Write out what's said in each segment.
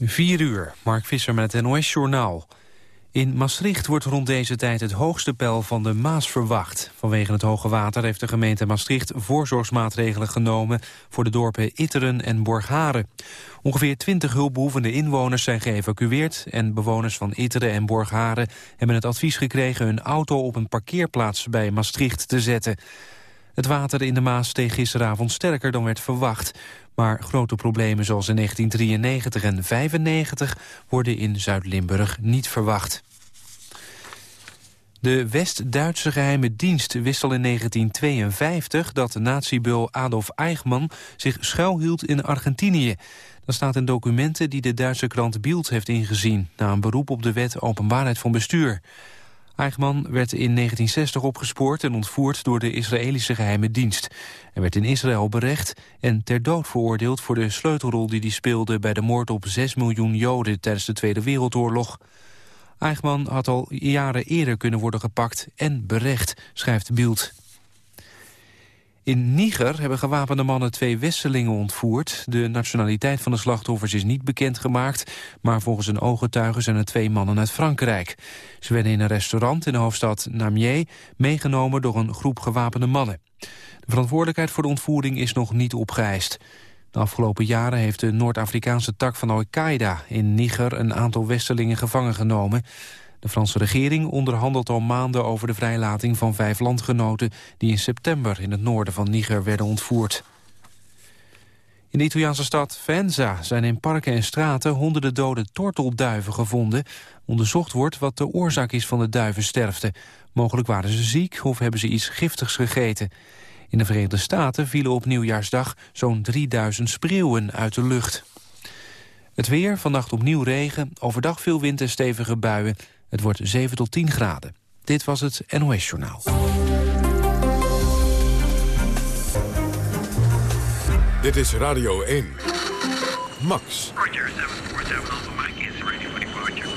4 uur, Mark Visser met het NOS-journaal. In Maastricht wordt rond deze tijd het hoogste peil van de Maas verwacht. Vanwege het hoge water heeft de gemeente Maastricht voorzorgsmaatregelen genomen voor de dorpen Itteren en Borgharen. Ongeveer 20 hulpbehoevende inwoners zijn geëvacueerd en bewoners van Itteren en Borgharen hebben het advies gekregen hun auto op een parkeerplaats bij Maastricht te zetten. Het water in de Maas steeg gisteravond sterker dan werd verwacht. Maar grote problemen zoals in 1993 en 1995 worden in Zuid-Limburg niet verwacht. De West-Duitse geheime dienst wist al in 1952 dat de natiebul Adolf Eichmann zich schuilhield in Argentinië. Dat staat in documenten die de Duitse krant Bild heeft ingezien... na een beroep op de wet openbaarheid van bestuur. Eichmann werd in 1960 opgespoord en ontvoerd door de Israëlische geheime dienst. Hij werd in Israël berecht en ter dood veroordeeld voor de sleutelrol die hij speelde bij de moord op 6 miljoen Joden tijdens de Tweede Wereldoorlog. Eichmann had al jaren eerder kunnen worden gepakt en berecht, schrijft Bild. In Niger hebben gewapende mannen twee Westelingen ontvoerd. De nationaliteit van de slachtoffers is niet bekendgemaakt... maar volgens een ooggetuige zijn er twee mannen uit Frankrijk. Ze werden in een restaurant in de hoofdstad Namier... meegenomen door een groep gewapende mannen. De verantwoordelijkheid voor de ontvoering is nog niet opgeëist. De afgelopen jaren heeft de Noord-Afrikaanse tak van Al-Qaeda... in Niger een aantal Westelingen gevangen genomen... De Franse regering onderhandelt al maanden over de vrijlating van vijf landgenoten... die in september in het noorden van Niger werden ontvoerd. In de Italiaanse stad Venza zijn in parken en straten honderden dode tortelduiven gevonden. Onderzocht wordt wat de oorzaak is van de duivensterfte. Mogelijk waren ze ziek of hebben ze iets giftigs gegeten. In de Verenigde Staten vielen op nieuwjaarsdag zo'n 3000 spreeuwen uit de lucht. Het weer, vannacht opnieuw regen, overdag veel wind en stevige buien. Het wordt 7 tot 10 graden. Dit was het NOS Journaal. Dit is Radio 1. Max. Roger, 747 Alpha Mike is ready for departure.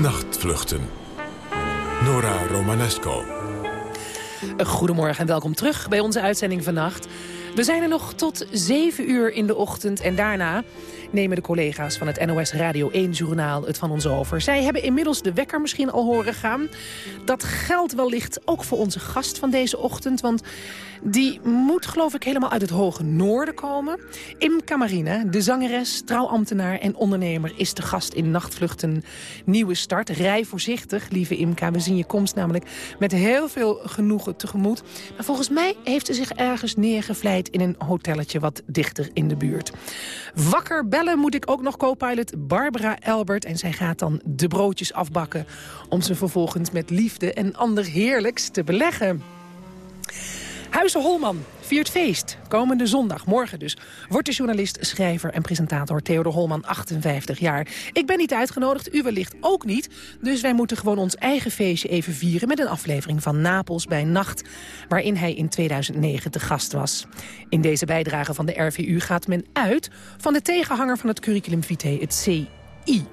Nachtvluchten. Nora Romanesco. Goedemorgen en welkom terug bij onze uitzending vannacht. We zijn er nog tot 7 uur in de ochtend en daarna nemen de collega's van het NOS Radio 1-journaal het van ons over. Zij hebben inmiddels de wekker misschien al horen gaan. Dat geldt wellicht ook voor onze gast van deze ochtend, want die moet geloof ik helemaal uit het hoge noorden komen. Imka Marine, de zangeres, trouwambtenaar en ondernemer... is de gast in Nachtvluchten Nieuwe Start. Rij voorzichtig, lieve Imka. We zien je komst namelijk met heel veel genoegen tegemoet. Maar volgens mij heeft ze zich ergens neergevleid... in een hotelletje wat dichter in de buurt. Wakker moet ik ook nog co-pilot Barbara Elbert. En zij gaat dan de broodjes afbakken... om ze vervolgens met liefde en ander heerlijks te beleggen. Huizen Holman viert feest. Komende zondag, morgen dus, wordt de journalist, schrijver en presentator Theodor Holman 58 jaar. Ik ben niet uitgenodigd, u wellicht ook niet. Dus wij moeten gewoon ons eigen feestje even vieren met een aflevering van Napels bij Nacht, waarin hij in 2009 te gast was. In deze bijdrage van de RVU gaat men uit van de tegenhanger van het curriculum vitae, het C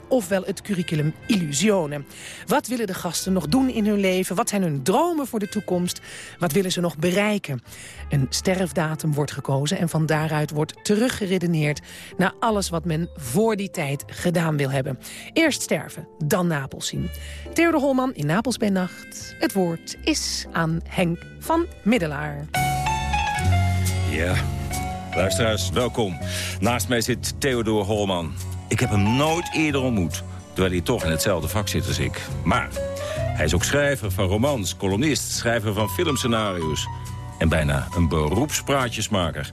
Ofwel het curriculum Illusionen. Wat willen de gasten nog doen in hun leven? Wat zijn hun dromen voor de toekomst? Wat willen ze nog bereiken? Een sterfdatum wordt gekozen en van daaruit wordt teruggeredeneerd... naar alles wat men voor die tijd gedaan wil hebben. Eerst sterven, dan Napels zien. Theodor Holman in Napels bij Nacht. Het woord is aan Henk van Middelaar. Ja, luisteraars, welkom. Naast mij zit Theodor Holman. Ik heb hem nooit eerder ontmoet, terwijl hij toch in hetzelfde vak zit als ik. Maar hij is ook schrijver van romans, columnist, schrijver van filmscenario's... en bijna een beroepspraatjesmaker.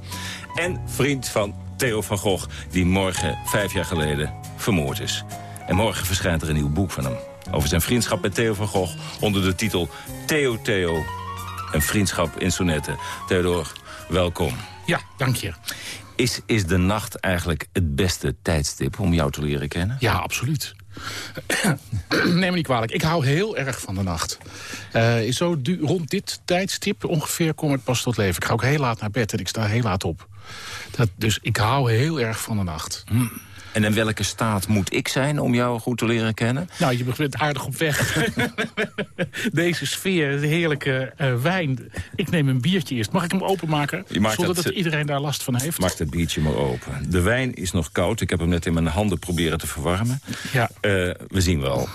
En vriend van Theo van Gogh, die morgen, vijf jaar geleden, vermoord is. En morgen verschijnt er een nieuw boek van hem. Over zijn vriendschap met Theo van Gogh onder de titel Theo Theo. Een vriendschap in sonetten. Theodor, welkom. Ja, dank je. Is, is de nacht eigenlijk het beste tijdstip om jou te leren kennen? Ja, absoluut. Neem me niet kwalijk. Ik hou heel erg van de nacht. Uh, zo rond dit tijdstip ongeveer kom ik pas tot leven. Ik ga ook heel laat naar bed en ik sta heel laat op. Dat, dus ik hou heel erg van de nacht. Hm. En in welke staat moet ik zijn om jou goed te leren kennen? Nou, je bent aardig op weg. Deze sfeer, de heerlijke eh, wijn. Ik neem een biertje eerst. Mag ik hem openmaken? Je maakt Zonder dat, eh, iedereen daar last van heeft? Maak het biertje maar open. De wijn is nog koud. Ik heb hem net in mijn handen proberen te verwarmen. Ja, Eh, we zien wel.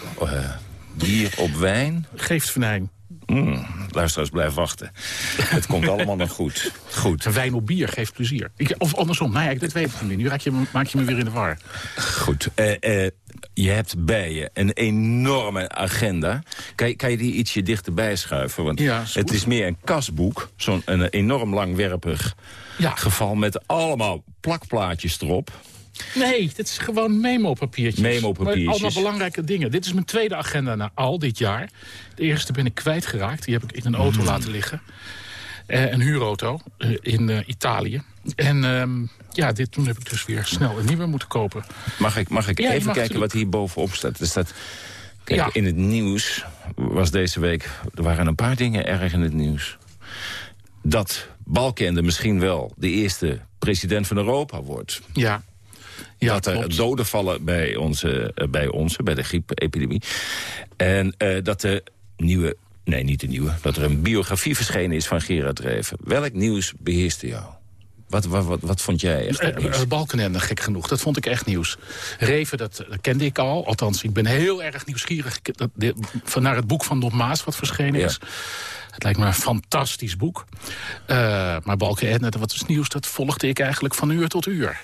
Bier op wijn. geeft venijn. Mm, luisteraars, blijf wachten. Het komt allemaal nog goed. Goed, wijn op bier geeft plezier. Ik, of andersom, nou ja, dat weet ik niet. Nu raak je, me- maak je me weer in de war. goed. Eh, eh, je hebt bij je een enorme agenda. Kan je, kan je die ietsje dichterbij schuiven? Want Ja, is het is meer een kasboek. Zo'n een enorm langwerpig Ja. geval met allemaal plakplaatjes erop. Nee, dit is gewoon memo-papiertjes. Memo-papiertjes. Maar Allemaal belangrijke dingen. Dit is mijn tweede agenda na al dit jaar. De eerste ben ik kwijtgeraakt. Die heb ik in een auto laten liggen. Eh, een huurauto eh, in eh, Italië. En ehm, ja, dit, toen heb ik dus weer snel een nieuwe moeten kopen. Mag ik, mag ik Ja, even mag kijken wat hier bovenop staat? Er staat kijk, Ja. In het nieuws was deze week... Er waren een paar dingen erg in het nieuws. Dat Balkende misschien wel de eerste president van Europa wordt. Ja, ja dat er doden vallen bij, onze, eh, bij ons, bij de griepepidemie. En eh, dat de nieuwe... Nee, niet de nieuwe. Dat er een biografie verschenen is van Gerard Reven. Welk nieuws beheerste jou? Wat, wat, wat, wat vond jij echt nieuws? eh, Balkenende, gek genoeg. Dat vond ik echt nieuws. Reven, dat, dat kende ik al. Althans, ik ben heel erg nieuwsgierig dat, van naar het boek van Don Maas wat verschenen Ja. is. Het lijkt me een fantastisch boek. Eh, maar Balkenende, wat is nieuws, dat volgde ik eigenlijk van uur tot uur.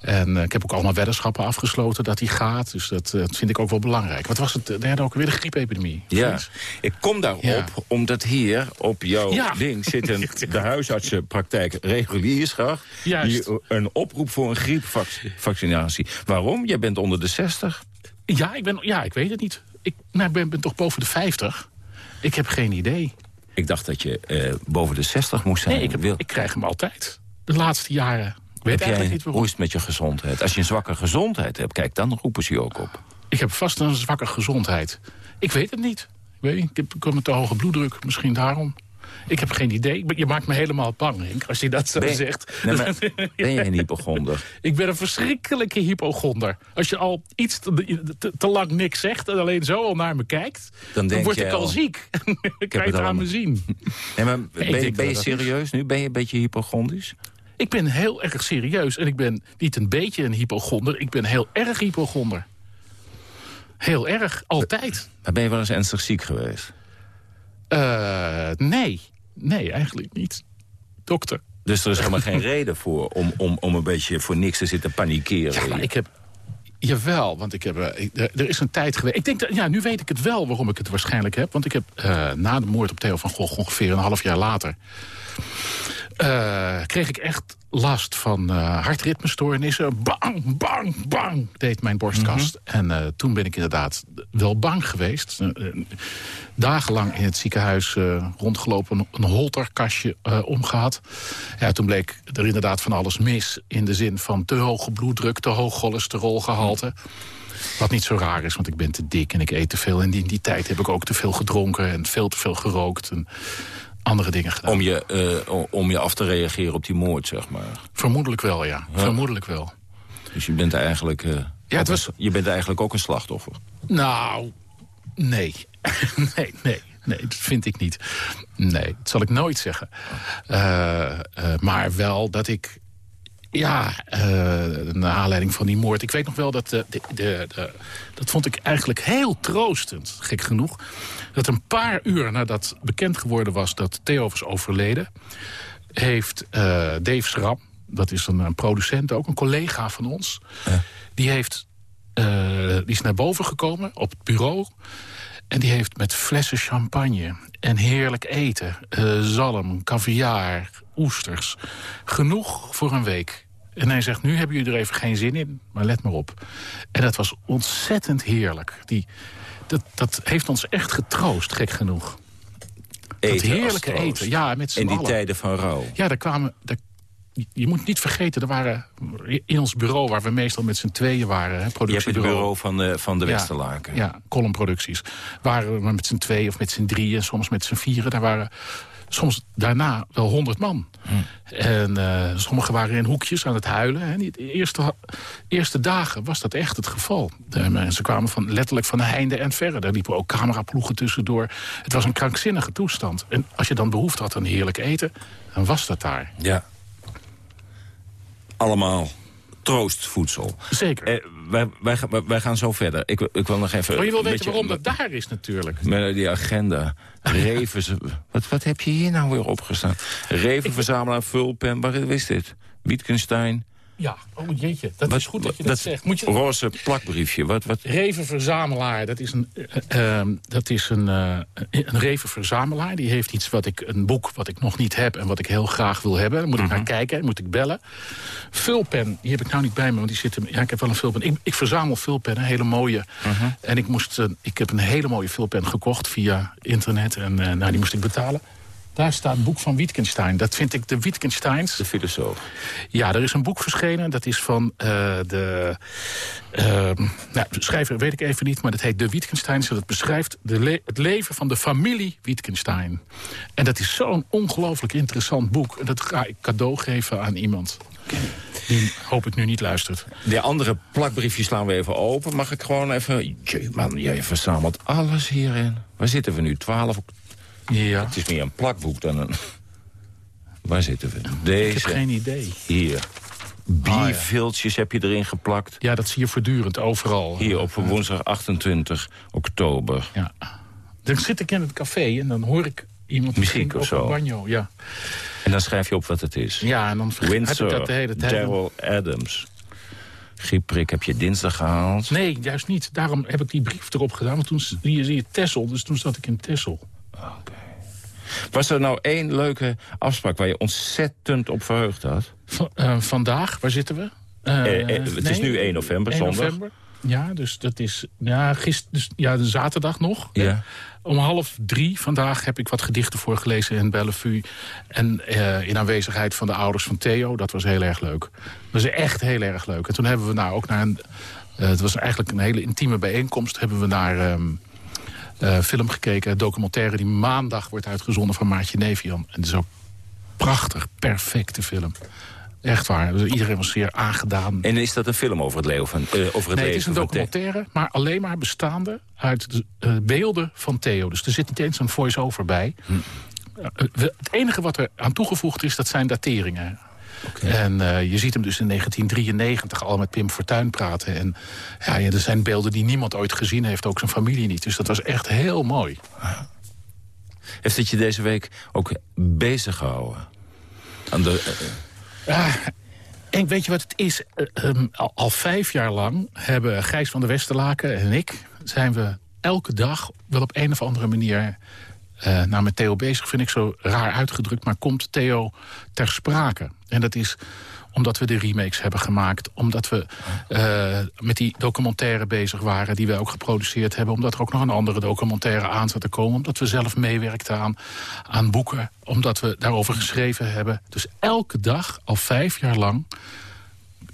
En eh, ik heb ook allemaal weddenschappen afgesloten dat hij gaat. Dus dat, eh, dat vind ik ook wel belangrijk. Wat was het de derde ook weer? De griepepidemie. Ja, ik kom daarop Ja. omdat hier op jouw Ja. ding zit een, de huisartsenpraktijk reguliersgracht. Juist. Hier een oproep voor een griepvaccinatie. Waarom? Jij bent onder de 60. Ja, ik, ben, ja, ik weet het niet. Ik nou, ben, ben toch boven de 50. Ik heb geen idee. Ik dacht dat je eh, boven de 60 moest zijn. Nee, ik, heb, Wil- ik krijg hem altijd. De laatste jaren. Weet heb eigenlijk jij, niet waarom. hoe is het met je gezondheid? Als je een zwakke gezondheid hebt, kijk, dan roepen ze je ook op. Ik heb vast een zwakke gezondheid. Ik weet het niet. Ik, weet, ik heb ik heb een te hoge bloeddruk, misschien daarom. Ik heb geen idee. Je maakt me helemaal bang, Henk, als je dat zo Ben- zegt. Nee, maar ben jij een hypochonder? Ik ben een verschrikkelijke hypochonder. Als je al iets te, te- te lang niks zegt en alleen zo al naar me kijkt... dan, word ik al al, ziek. Dan kan je het aan me zien. Nee, maar ben, je- ben is. serieus nu? Ben je een beetje hypochondisch? Ik ben heel erg serieus. En ik ben niet een beetje een hypochonder. Ik ben heel erg hypochonder. Heel erg. Altijd. Maar ben je wel eens ernstig ziek geweest? Eh, nee. Nee, eigenlijk niet. Dokter. Dus er is helemaal geen reden voor om, om, om een beetje voor niks te zitten panikeren. Ja, maar ik heb... Jawel, want ik heb, eh, er is een tijd geweest... Ik denk dat, ja, nu weet ik het wel waarom ik het waarschijnlijk heb. Want ik heb eh, na de moord op Theo van Gogh ongeveer een half jaar later... kreeg ik echt last van eh hartritmestoornissen. Bang, bang, bang, deed mijn borstkast. En eh, toen ben ik inderdaad wel bang geweest. Eh, dagenlang in het ziekenhuis rondgelopen, een holterkastje eh, omgehad. Ja, toen bleek er inderdaad van alles mis... in de zin van te hoge bloeddruk, te hoog cholesterolgehalte... Wat niet zo raar is, want ik ben te dik en ik eet te veel. En in die tijd heb ik ook te veel gedronken en veel te veel gerookt. En andere dingen gedaan. Om je, eh, om je af te reageren op die moord, zeg maar. Vermoedelijk wel, ja. Vermoedelijk wel. Dus je bent eigenlijk, eh, het ook was- je bent eigenlijk ook een slachtoffer. Nou, nee. nee, nee. Nee, dat vind ik niet. Nee, dat zal ik nooit zeggen. Eh, maar wel dat ik... Ja, eh naar aanleiding van die moord. Ik weet nog wel dat... De, de, de, de- dat vond ik eigenlijk heel troostend, gek genoeg. Dat een paar uur nadat bekend geworden was dat Theo was overleden... heeft eh, Dave Schram, dat is een, een producent, ook een collega van ons... die heeft eh, die is naar boven gekomen op het bureau. En die heeft met flessen champagne en heerlijk eten... eh, zalm, caviar, oesters. Genoeg voor een week. En hij zegt, nu hebben jullie er even geen zin in, maar let maar op. En dat was ontzettend heerlijk. Die, dat, dat heeft ons echt getroost, gek genoeg. Eten dat heerlijke eten, ja, met z'n die allen. tijden van rouw. Ja, daar kwamen... Daar, je moet niet vergeten, er waren in ons bureau... waar we meestal met z'n tweeën waren, hè, Je hebt het productiebureau... bureau van, eh, van de Ja, Westerlaken. Ja, columnproducties. Waren we met z'n tweeën of met z'n drieën, soms met z'n vieren. Daar waren soms daarna wel honderd man. En uh, sommigen waren in hoekjes aan het huilen. Hè. De eerste, eerste dagen was dat echt het geval. De mensen kwamen van, letterlijk van de heinde en verre. Daar liepen ook cameraploegen tussendoor. Het was een krankzinnige toestand. En als je dan behoefte had aan heerlijk eten, dan was dat daar. Ja. Allemaal troostvoedsel. Zeker. Eh, wij, wij, wij, gaan zo verder. Ik, ik wil nog even... Maar je wil weten waarom dat daar is natuurlijk. Met die agenda. Reven, wat, wat heb je hier nou weer opgestaan? Revenverzamelaar, vulpen, wat is dit? Wittgenstein, ja, oh jeetje, dat is goed dat je dat, zegt. Moet je... Roze plakbriefje, wat... wat... Revenverzamelaar, dat is een, uh, dat is een, uh, een revenverzamelaar. Die heeft iets wat ik, een boek wat ik nog niet heb en wat ik heel graag wil hebben. Dan moet ik naar mhm. kijken, moet ik bellen. Vulpen, die heb ik nou niet bij me, want die zit... Ja, ik heb wel een vulpen. Ik, ik verzamel vulpennen, hele mooie. Mhm. En ik, moest, ik heb een hele mooie vulpen gekocht via internet. En nou, die moest ik betalen. Daar staat een boek van Wittgenstein. Dat vind ik de Wittgensteins. De filosoof. Ja, er is een boek verschenen. Dat is van uh, de... Uh, nou, schrijver weet ik even niet, maar dat heet De Wittgensteins. Dat beschrijft de le het leven van de familie Wittgenstein. En dat is zo'n ongelooflijk interessant boek. En dat ga ik cadeau geven aan iemand. Die hoop ik nu niet luistert. De andere plakbriefjes slaan we even open. Mag ik gewoon even... Jee, man, jij verzamelt alles hierin. Waar zitten we nu? 12 ja. Het is meer een plakboek dan een... Waar zitten we? Deze. Ik heb geen idee. Hier. Bierviltjes heb je erin geplakt. Ja, dat zie je voortdurend overal. Hier op woensdag 28 oktober. Ja. Dan zit ik in het café en dan hoor ik iemand muziek of zo. Banjo, ja. En dan schrijf je op wat het is. Ja, en dan Windsor, ik dat de hele tijd. Daryl Adams. Gieprik heb je dinsdag gehaald? Nee, juist niet. Daarom heb ik die brief erop gedaan. Want toen zie je Tessel, dus toen zat ik in Tessel. Oké. Was er nou één leuke afspraak waar je ontzettend op verheugd had? uh, vandaag, waar zitten we? Uh, eh, het is nu 1 november, 1 zondag. November. Ja, dus dat is ja, gister, dus, ja, de zaterdag nog. Ja. Om half drie vandaag heb ik wat gedichten voorgelezen in Bellevue. En uh, in aanwezigheid van de ouders van Theo. Dat was heel erg leuk. Dat was echt heel erg leuk. En toen hebben we nou ook naar een... Uh, het was eigenlijk een hele intieme bijeenkomst. Hebben we naar... Um, uh, film gekeken. Documentaire die maandag wordt uitgezonden van Maartje Nevian. En het is ook prachtig, perfecte film. Echt waar. Dus iedereen was zeer aangedaan. En is dat een film over het, leven van, uh, over het nee, het is een documentaire, maar alleen maar bestaande uit de uh, beelden van Theo. Dus er zit niet eens een voice-over bij. Hm. het enige wat er aan toegevoegd is, dat zijn dateringen. En uh, je ziet hem dus in 1993 al met Pim Fortuyn praten. En ja, er zijn beelden die niemand ooit gezien heeft, ook zijn familie niet. Dus dat was echt heel mooi. Heeft het je deze week ook bezig gehouden? Aan de, uh... en weet je wat het is? Um, al, al, vijf jaar lang hebben Gijs van der Westerlaken en ik... zijn we elke dag wel op een of andere manier uh, nou, met Theo bezig vind ik zo raar uitgedrukt... maar komt Theo ter sprake. En dat is omdat we de remakes hebben gemaakt. Omdat we uh, met die documentaire bezig waren... die wij ook geproduceerd hebben. Omdat er ook nog een andere documentaire aan zat te komen. Omdat we zelf meewerkten aan, aan boeken. Omdat we daarover geschreven hebben. Dus elke dag, al vijf jaar lang...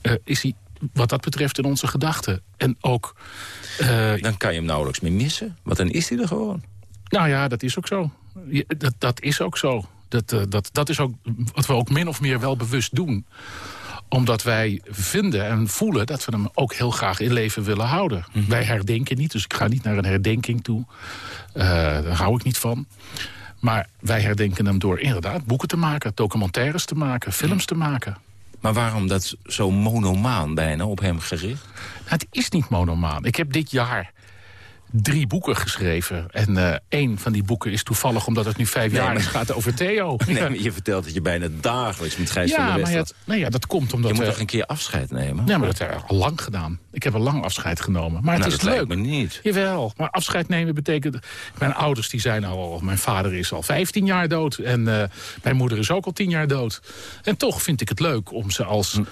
Uh, is hij wat dat betreft in onze gedachten. En ook... Dan kan je hem nauwelijks meer missen. Want dan is hij er gewoon. Nou ja, dat is ook zo. Dat, dat is ook zo. Dat, uh, dat, dat is ook wat we ook min of meer wel bewust doen omdat wij vinden en voelen dat we hem ook heel graag in leven willen houden. Mhm. Wij herdenken niet, dus ik ga niet naar een herdenking toe. Uh, daar hou ik niet van. Maar wij herdenken hem door inderdaad boeken te maken... documentaires te maken, films te maken. Maar waarom dat zo monomaan bijna op hem gericht? Nou, het is niet monomaan. Ik heb dit jaar drie boeken geschreven. En uh, één van die boeken is toevallig, omdat het nu vijf jaar is, gaat over Theo. Nee, je vertelt dat je bijna dagelijks met Gijs ja, van der West... Maar ja, dat komt omdat... Je moet toch een keer afscheid nemen? Ja, maar dat heb ik al lang gedaan. Ik heb al lang afscheid genomen. Maar het nou, is dat leuk. me niet. Jawel, maar afscheid nemen betekent... Mijn ouders die zijn al... Mijn vader is al 15 jaar dood. En uh, mijn moeder is ook al 10 jaar dood. En toch vind ik het leuk om ze als... Hm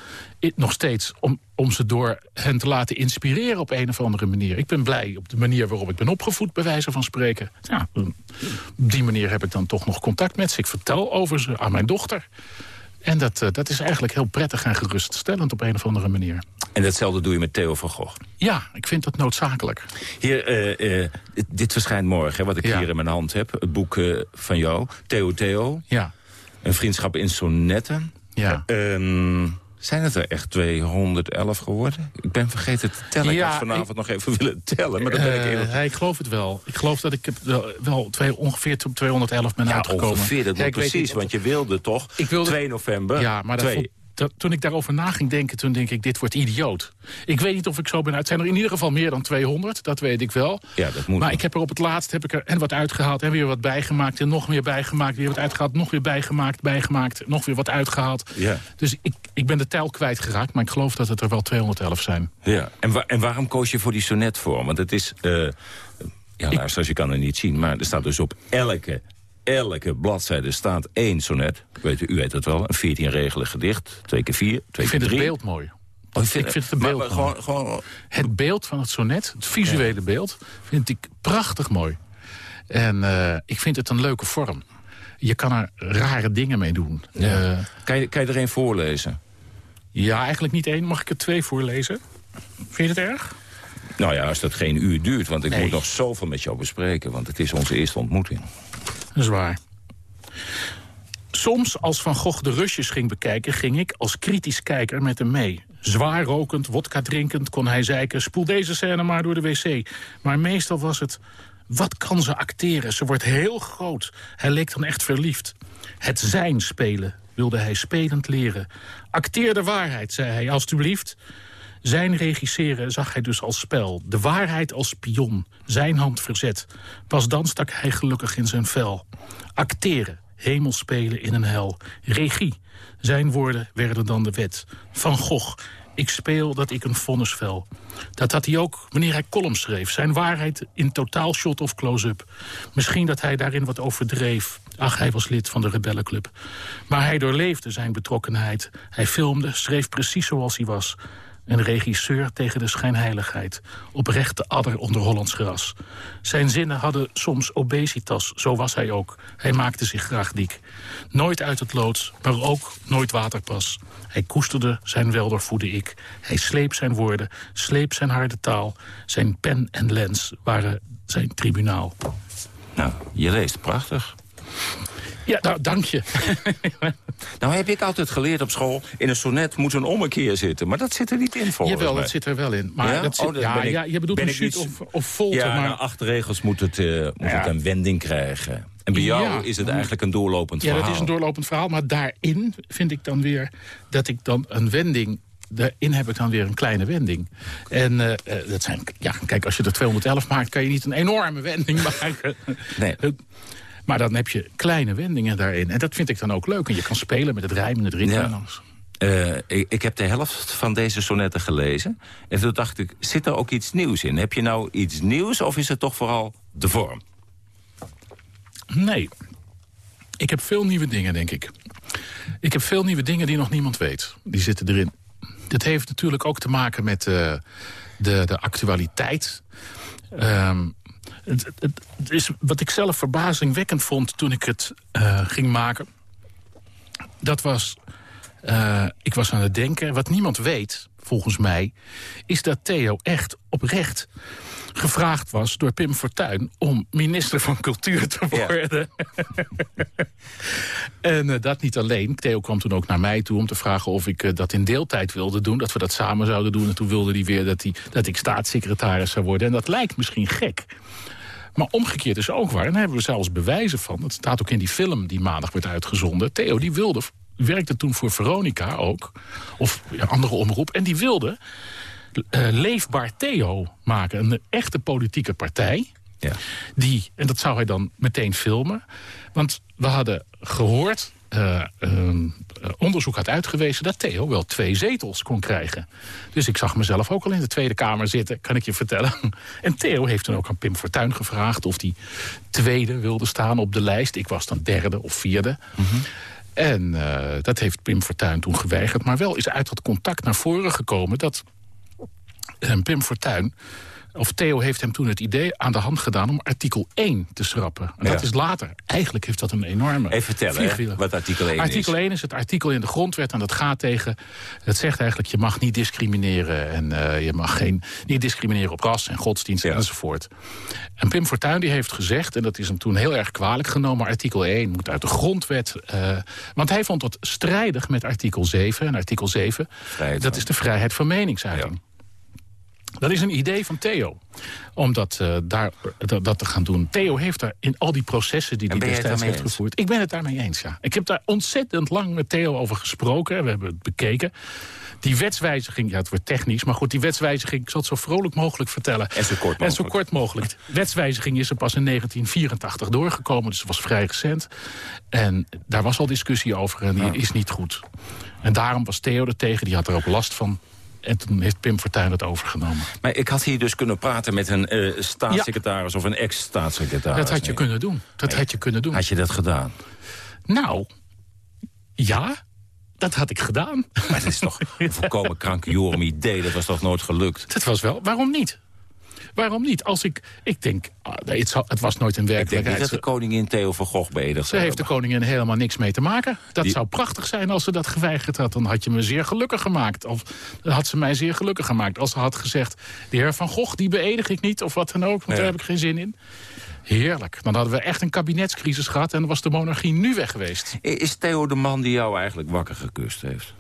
nog steeds om, om ze door hen te laten inspireren op een of andere manier. Ik ben blij op de manier waarop ik ben opgevoed, bij wijze van spreken. Ja, op die manier heb ik dan toch nog contact met ze. Ik vertel over ze aan mijn dochter. En dat, uh, dat is eigenlijk heel prettig en geruststellend op een of andere manier. En datzelfde doe je met Theo van Gogh. Ja, ik vind dat noodzakelijk. Hier, eh, eh, dit, verschijnt morgen, hè, wat ik Ja. hier in mijn hand heb. Het boek eh, van jou, Theo Theo. Ja, Een vriendschap in sonetten. ja. Ehm, zijn het er echt 211 geworden? Ik ben vergeten te tellen. Ja, ik had vanavond nog even willen tellen, maar dat ben ik eh, eerlijk. Ik geloof het wel. Ik geloof dat ik wel twee, ongeveer 211 ben ja, uitgekomen. Ja, ongeveer, dat precies, want je wilde toch ik wilde, 2 november... Ja, maar dat, 2, dat- toen ik daarover na ging denken, toen denk ik, dit wordt idioot. Ik weet niet of ik zo ben uit. Het zijn er in ieder geval meer dan 200, dat weet ik wel. Ja, dat moet. Maar ik heb er op het laatst heb ik er en wat uitgehaald en weer wat bijgemaakt... en nog meer bijgemaakt, weer wat uitgehaald, nog weer bijgemaakt, bijgemaakt... nog weer wat uitgehaald. Ja. Dus ik, ik ben de tel kwijtgeraakt, maar ik geloof dat het er wel 211 zijn. Ja. En, wa- en waarom koos je voor die sonetvorm? Want het is... eh ja, luister, je kan het niet zien. Maar er staat dus op elke, elke bladzijde staat één sonnet. Weet u, u weet het wel, een 14-regelig gedicht. Twee keer vier, twee Ik keer vind het drie. beeld mooi. Oh, ik vind het beeld maar gewoon, gewoon, Het beeld van het sonnet, het visuele beeld, vind ik prachtig mooi. En eh, ik vind het een leuke vorm. Je kan er rare dingen mee doen. Ja. Eh, kan, je, kan je er een voorlezen? ja, eigenlijk niet één. Mag ik er twee voorlezen? Vind je het erg? Nou ja, als dat geen uur duurt. Want ik Nee. moet nog zoveel met jou bespreken. Want het is onze eerste ontmoeting. Dat is waar. Soms, als Van Gogh de Rusjes ging bekijken... ging ik als kritisch kijker met hem mee. Zwaar rokend, wodka drinkend, kon hij zeiken... spoel deze scène maar door de wc. Maar meestal was het... Wat kan ze acteren? Ze wordt heel groot. Hij leek dan echt verliefd. Het zijn spelen wilde hij spelend leren. Acteer de waarheid, zei hij, alstublieft. Zijn regisseren zag hij dus als spel. De waarheid als spion, zijn hand verzet. Pas dan stak hij gelukkig in zijn vel. Acteren, hemel spelen in een hel. Regie, zijn woorden werden dan de wet. Van Gogh, ik speel dat ik een vonnis vel. Dat had hij ook wanneer hij columns schreef. Zijn waarheid in totaalshot of close-up. Misschien dat hij daarin wat overdreef. Ach, hij was lid van de rebellenclub. Maar hij doorleefde zijn betrokkenheid. Hij filmde, schreef precies zoals hij was. Een regisseur tegen de schijnheiligheid. Oprecht de adder onder Hollands gras. Zijn zinnen hadden soms obesitas, zo was hij ook. Hij maakte zich graag dik. Nooit uit het loods, maar ook nooit waterpas. Hij koesterde zijn weldoorvoede ik. Hij sleep zijn woorden, sleep zijn harde taal. Zijn pen en lens waren zijn tribunaal. Nou, je leest prachtig. Ja, nou, dank je. Nou heb ik altijd geleerd op school... in een sonnet moet een ommekeer zitten. Maar dat zit er niet in volgens Jawel, mij. dat zit er wel in. Maar Ja? dat zit, Oh, ja, ik- ja, je bedoelt een shoot of, of volte, Ja, maar... na acht regels moet het, eh, moet Ja. het een wending krijgen. En bij jou Ja. is het eigenlijk een doorlopend Ja, verhaal. dat is een doorlopend verhaal. Maar daarin vind ik dan weer dat ik dan een wending... Daarin heb ik dan weer een kleine wending. En eh, eh, dat zijn, ja, kijk, als je er 211 maakt... kan je niet een enorme wending maken. Nee. Maar dan heb je kleine wendingen daarin. En dat vind ik dan ook leuk. En je kan spelen met het rijmen, het ritme. Ja. en alles. Eh, ik, ik heb de helft van deze sonnetten gelezen. En toen dacht ik, zit er ook iets nieuws in? Heb je nou iets nieuws of is het toch vooral de vorm? Nee. Ik heb veel nieuwe dingen, denk ik. Ik heb veel nieuwe dingen die nog niemand weet. Die zitten erin. Dit heeft natuurlijk ook te maken met eh, de, de actualiteit. Ehm, is wat ik zelf verbazingwekkend vond toen ik het eh, ging maken. Dat was... eh, ik was aan het denken, wat niemand weet, volgens mij... is dat Theo echt oprecht gevraagd was door Pim Fortuyn... om minister van Cultuur te Ja. worden. en eh, dat niet alleen. Theo kwam toen ook naar mij toe om te vragen of ik eh, dat in deeltijd wilde doen. Dat we dat samen zouden doen. En toen wilde hij weer dat, hij, dat ik staatssecretaris zou worden. En dat lijkt misschien gek. Maar omgekeerd is ook waar. En daar hebben we zelfs bewijzen van. Dat staat ook in die film die maandag werd uitgezonden. Theo die wilde, werkte toen voor Veronica ook. Of ja, andere omroep. En die wilde Leefbaar Theo maken. Een echte politieke partij. Ja. Die, en dat zou hij dan meteen filmen. Want we hadden gehoord, eh, ehm, eh, onderzoek had uitgewezen... dat Theo wel twee zetels kon krijgen. Dus ik zag mezelf ook al in de Tweede Kamer zitten, kan ik je vertellen. En Theo heeft dan ook aan Pim Fortuyn gevraagd... of hij tweede wilde staan op de lijst. Ik was dan derde of vierde. En eh, dat heeft Pim Fortuyn toen geweigerd. Maar wel is uit dat contact naar voren gekomen... dat eh, Pim Fortuyn of Theo heeft hem toen het idee aan de hand gedaan... om artikel 1 te schrappen. En dat is later. Eigenlijk heeft dat een enorme... Even vertellen hè, wat artikel 1 Artikel is. 1 is het artikel in de grondwet en dat gaat tegen... Het zegt eigenlijk, je mag niet discrimineren... en eh, je mag geen, niet discrimineren op ras en godsdienst Ja. enzovoort. En Pim Fortuyn die heeft gezegd, en dat is hem toen heel erg kwalijk genomen... artikel 1 moet uit de grondwet... eh, want hij vond het strijdig met artikel 7. En artikel 7, Vrijheid dat van- is de vrijheid van meningsuiting. Dat is een idee van Theo. Om dat, eh, daar, dat, dat te gaan doen. Theo heeft daar in al die processen die hij destijds heeft eens? gevoerd... Ik ben het daarmee eens, ja. Ik heb daar ontzettend lang met Theo over gesproken. We hebben het bekeken. Die wetswijziging, ja, het wordt technisch... maar goed, die wetswijziging, ik zal het zo vrolijk mogelijk vertellen. En zo kort En zo mogelijk. kort mogelijk. De wetswijziging is er pas in 1984 doorgekomen, dus het was vrij recent. En daar was al discussie over en die is niet goed. En daarom was Theo er tegen, die had er ook last van. En toen heeft Pim Fortuyn het overgenomen. Maar ik had hier dus kunnen praten met een eh, staatssecretaris of een ex-staatssecretaris. dat had je Nee. kunnen doen. Dat had je kunnen doen. Had je dat gedaan? Nou, ja, dat had ik gedaan. Maar het is toch een volkomen krankjorum idee. Dat was toch nooit gelukt? Dat was wel. Waarom niet? Waarom niet? Als ik, ik denk, ah, het, zal- het was nooit een Ik denk niet werkelijkheid. dat de koningin Theo van Gogh beëdigd Ze heeft de koningin helemaal niks mee te maken. Dat Die- zou prachtig zijn als ze dat geweigerd had. Dan had je me zeer gelukkig gemaakt. Of had ze mij zeer gelukkig gemaakt. Als ze had gezegd, de heer Van Gogh, die beëdig ik niet. Of wat dan ook, want daar heb ik geen zin in. Heerlijk. Dan hadden we echt een kabinetscrisis gehad... en dan was de monarchie nu weg geweest. Is Theo de man die jou eigenlijk wakker gekust heeft?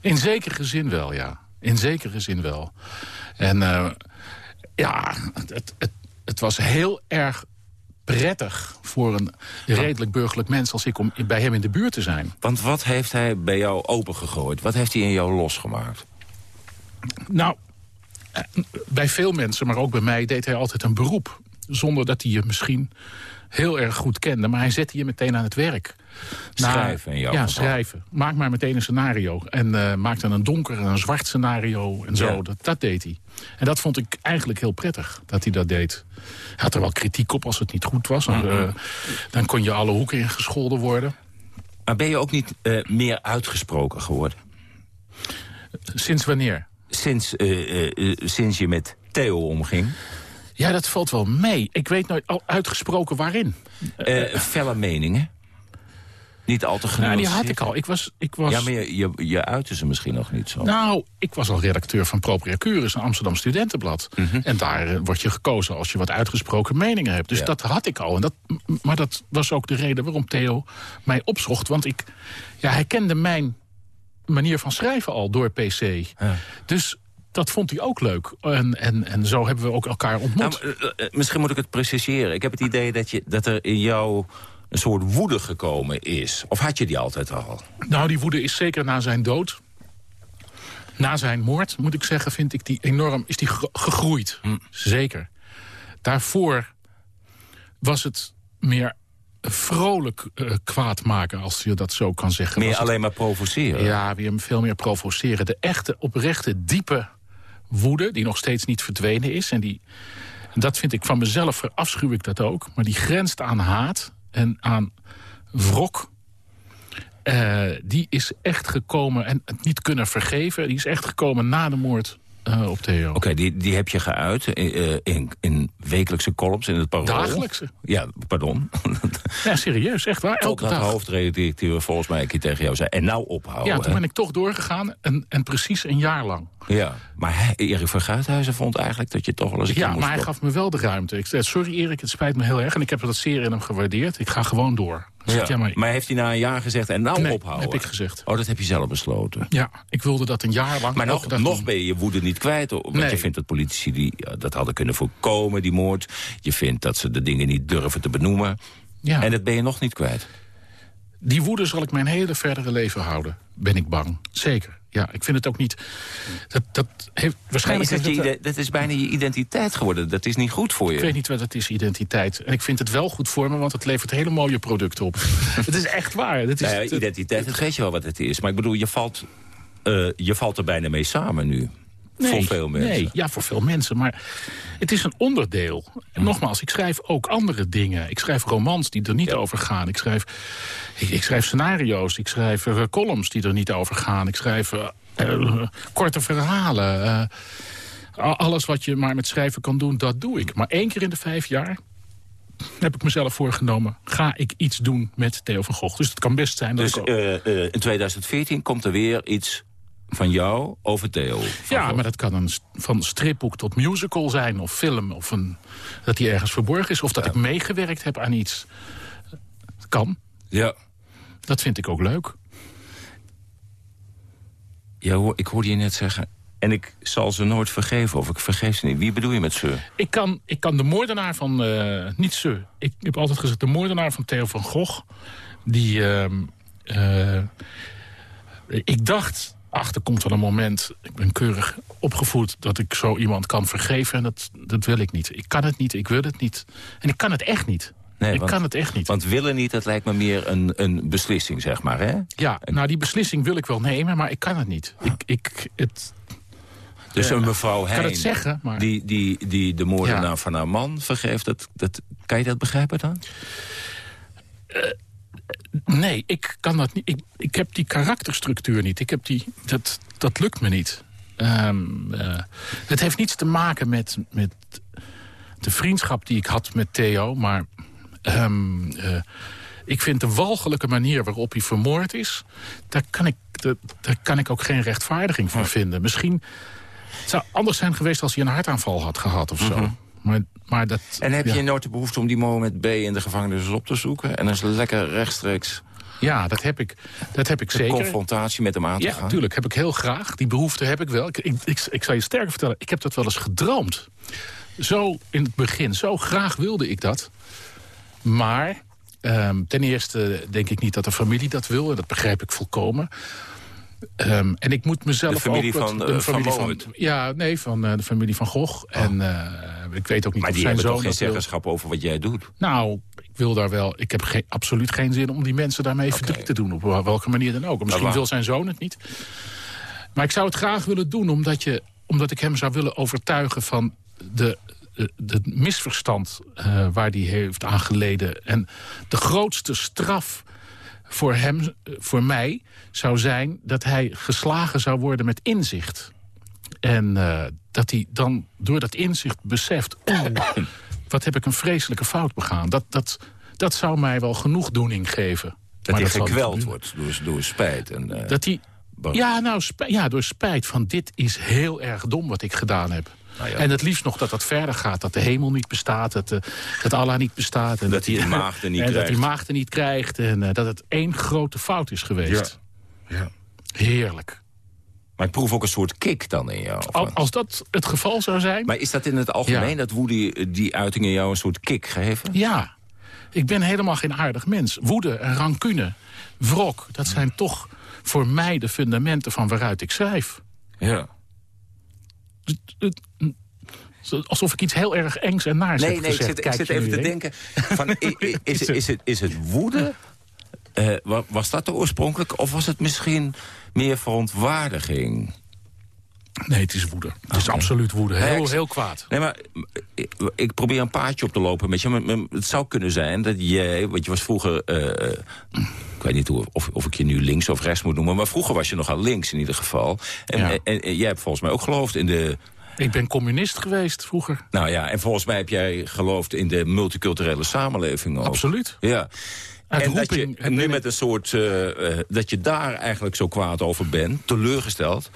In zekere zin wel, ja. In zekere zin wel. En eh, ja, het, het, het was heel erg prettig voor een redelijk burgerlijk mens... als ik om bij hem in de buurt te zijn. Want wat heeft hij bij jou opengegooid? Wat heeft hij in jou losgemaakt? Nou, eh, bij veel mensen, maar ook bij mij, deed hij altijd een beroep. Zonder dat hij je misschien heel erg goed kende. Maar hij zette je meteen aan het werk. Na- Schrijven in jouw Ja, geval. schrijven. Maak maar meteen een scenario. En eh maakte een donker en een zwart scenario en zo. Ja. Dat, dat deed hij. En dat vond ik eigenlijk heel prettig, dat hij dat deed. Hij had er wel kritiek op als het niet goed was. Dan, eh, dan kon je alle hoeken ingescholden worden. Maar ben je ook niet eh, meer uitgesproken geworden? Sinds wanneer? Sinds, sinds je met Theo omging? Ja, dat valt wel mee. Ik weet nooit al uitgesproken waarin. Felle meningen? Niet al te Nou, genuanceerd? die had ik al. Ik was, ik was, Ja, maar je, je, je uitte ze misschien nog niet zo. Nou, ik was al redacteur van Propria Curis, een Amsterdam studentenblad. Mhm. En daar eh, word je gekozen als je wat uitgesproken meningen hebt. Dus Ja. dat had ik al. En dat, maar dat was ook de reden waarom Theo mij opzocht. Want ik, ja, hij kende mijn manier van schrijven al door PC. Ja. Dus dat vond hij ook leuk. En, en, en zo hebben we ook elkaar ontmoet. Nou, eh, eh, misschien moet ik het preciseren. Ik heb het idee dat, je, dat er in jou een soort woede gekomen is. Of had je die altijd al? Nou, die woede is zeker na zijn dood. Na zijn moord, moet ik zeggen, vind ik die enorm... is die gro- gegroeid. Hm. Zeker. Daarvoor was het meer vrolijk eh, kwaad maken, als je dat zo kan zeggen. Meer het- alleen maar provoceren? Ja, weer veel meer provoceren. De echte, oprechte, diepe woede, die nog steeds niet verdwenen is. En die, dat vind ik van mezelf, verafschuw ik dat ook. Maar die grenst aan haat en aan wrok. Eh, die is echt gekomen, en het niet kunnen vergeven... die is echt gekomen na de moord eh, op Theo. Oké, die, die heb je geuit in, eh, in, in wekelijkse columns in het parool. Dagelijkse. Ja, pardon. Ja, serieus, echt waar, elke Totdat de dag. hoofdredacteur volgens mij een keer tegen jou zei... en nou ophouden. Ja, toen ben ik toch doorgegaan en, en precies een jaar lang. Ja, maar Erik van Guithuizen vond eigenlijk dat je toch wel eens een Ja, moest maar hij gaf me wel de ruimte. Ik zei, sorry Erik, het spijt me heel erg. En ik heb dat zeer in hem gewaardeerd. Ik ga gewoon door. Ja. ja, maar, maar... heeft hij na een jaar gezegd en nou Nee, ophouden? heb ik gezegd. Oh, dat heb je zelf besloten. ja, ik wilde dat een jaar lang. Maar nog, nog doen. ben je je woede niet kwijt. Want Nee. je vindt dat politici die, ja, dat hadden kunnen voorkomen, die moord. Je vindt dat ze de dingen niet durven te benoemen. Ja. En dat ben je nog niet kwijt. Die woede zal ik mijn hele verdere leven houden. Ben ik bang. Zeker. Ja, ik vind het ook niet... Dat, dat heeft waarschijnlijk... is dat, je, dat is bijna je identiteit geworden. Dat is niet goed voor je. ik weet niet wat het is, identiteit. En ik vind het wel goed voor me, want het levert hele mooie producten op. het is echt waar. Het is, Nou ja, identiteit, dat weet je wel wat het is. Maar ik bedoel, je valt, eh, je valt er bijna mee samen nu. Voor veel mensen. Nee, ja, voor veel mensen. Maar het is een onderdeel. En nogmaals, ik schrijf ook andere dingen. Ik schrijf romans die er niet over gaan. Ik schrijf, ik, ik schrijf scenario's. Ik schrijf eh, columns die er niet over gaan. Ik schrijf eh, eh, korte verhalen. Alles wat je maar met schrijven kan doen, dat doe ik. Maar één keer in de vijf jaar heb ik mezelf voorgenomen... ga ik iets doen met Theo van Gogh. Dus het kan best zijn dat Dus ik ook... in 2014 komt er weer iets van jou over Theo. Ja, maar dat kan een, van stripboek tot musical zijn of film. Of een, dat die ergens verborgen is. Of dat ik meegewerkt heb aan iets. Kan. Ja. Dat vind ik ook leuk. Ja, ik hoorde je net zeggen... en ik zal ze nooit vergeven, of ik vergeef ze niet. Wie bedoel je met ze? Ik kan, ik kan de moordenaar van... eh, niet ze. Ik heb altijd gezegd de moordenaar van Theo van Gogh. Die... ehm, eh, ik dacht... Ach, er komt wel een moment... Ik ben keurig opgevoed dat ik zo iemand kan vergeven. En dat, dat wil ik niet. Ik kan het niet, ik wil het niet. En ik kan het echt niet. Nee, ik want- kan het echt niet. Want willen niet, dat lijkt me meer een, een beslissing, zeg maar, hè? Ja, nou die beslissing wil ik wel nemen, maar ik kan het niet. Ik, ik, het, Dus een mevrouw kan Heijn, het zeggen, maar... die, die, die de moordenaar Ja. van haar man vergeeft... Dat, dat, kan je dat begrijpen dan? Nee, ik kan dat niet. Ik, ik heb die karakterstructuur niet. Ik heb die, dat, dat lukt me niet. Ehm, eh, het heeft niets te maken met, met de vriendschap die ik had met Theo. Maar ehm, eh, ik vind de walgelijke manier waarop hij vermoord is... daar kan ik, daar, daar kan ik ook geen rechtvaardiging voor vinden. Misschien het zou anders zijn geweest als hij een hartaanval had gehad of zo. Maar, maar dat, En heb ja. je nooit de behoefte om die moment B in de gevangenis op te zoeken? En dan is lekker rechtstreeks Ja, dat heb ik, dat heb ik de zeker. confrontatie met hem aan te Ja, gaan? natuurlijk. Heb ik heel graag. Die behoefte heb ik wel. Ik, ik, ik, ik zal je sterker vertellen, ik heb dat wel eens gedroomd. Zo in het begin, zo graag wilde ik dat. Maar ehm, ten eerste denk ik niet dat de familie dat wil. En dat begrijp ik volkomen. Ehm, en ik moet mezelf De familie ook... wat- van, de eh, van familie Mohammed? Ja, nee, van eh, de familie van Gogh. En eh, ik weet ook niet Maar of die zijn hebben toch geen wil. zeggenschap over wat jij doet? Nou, ik wil daar wel. Ik heb geen, absoluut geen zin om die mensen daarmee verdriet te doen. Op welke manier dan ook. Misschien wil zijn zoon het niet. Maar ik zou het graag willen doen omdat, je, omdat ik hem zou willen overtuigen van de, de, de misverstand eh, waar hij heeft aan geleden. En de grootste straf voor hem, eh, voor mij, zou zijn dat hij geslagen zou worden met inzicht. En eh, dat hij dan door dat inzicht beseft... oeh, wat heb ik een vreselijke fout begaan. Dat, dat, dat zou mij wel genoegdoening geven. Dat Maar hij gekweld wordt door, door spijt. En, eh, Dat hij... Ja, nou, ja, door spijt van dit is heel erg dom wat ik gedaan heb. Nou ja. En het liefst nog dat dat verder gaat. Dat de hemel niet bestaat, dat, de, dat Allah niet bestaat. En Dat hij de maagden niet en dat krijgt. hij maagden niet krijgt. En dat het één grote fout is geweest. ja. Heerlijk. Maar ik proef ook een soort kick dan in jou. Als dat het geval zou zijn... Maar is dat in het algemeen, Ja. dat Woody die uitingen jou een soort kick geven? Ja, ik ben helemaal geen aardig mens. Woede en rancune, wrok, dat zijn toch voor mij de fundamenten van waaruit ik schrijf. Ja. Alsof ik iets heel erg engs en naars Nee, heb nee, ik gezegd. zit, ik zit even te heen. denken. Van, is, het- is, het, is het woede? Eh, wa- was dat de oorspronkelijk? Of was het misschien meer verontwaardiging? Nee, het is woede. Het is absoluut woede. Heel, heel kwaad. Nee, maar ik, ik probeer een paadje op te lopen met je. Maar, maar het zou kunnen zijn dat jij, want je was vroeger... eh, ik weet niet hoe, of, of ik je nu links of rechts moet noemen... maar vroeger was je nogal links in ieder geval. En, Ja. en, en jij hebt volgens mij ook geloofd in de... Ik ben communist geweest vroeger. Nou ja, en volgens mij heb jij geloofd in de multiculturele samenleving ook. Absoluut. Ja. Uit en dat je nu met een soort... eh, eh, dat je daar eigenlijk zo kwaad over bent, teleurgesteld...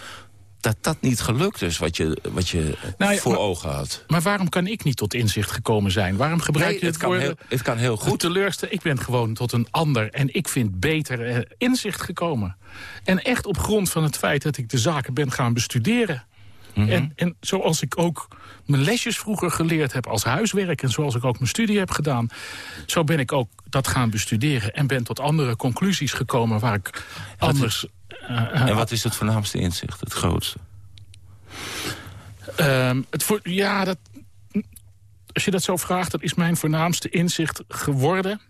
dat dat niet gelukt is wat je, wat je Nou ja, voor maar- ogen had. Maar waarom kan ik niet tot inzicht gekomen zijn? Waarom gebruik Nee, je het het, kan, woorden- heel, het kan heel Goed goed. teleurste, ik ben gewoon tot een ander en ik vind beter eh, inzicht gekomen. En echt op grond van het feit dat ik de zaken ben gaan bestuderen. Mhm. en, en zoals ik ook mijn lesjes vroeger geleerd heb als huiswerk... en zoals ik ook mijn studie heb gedaan... zo ben ik ook dat gaan bestuderen... en ben tot andere conclusies gekomen waar ik anders... eh, eh, En wat is het voornaamste inzicht, het grootste? Ehm, het voor, ja, dat, als je dat zo vraagt, dat is mijn voornaamste inzicht geworden.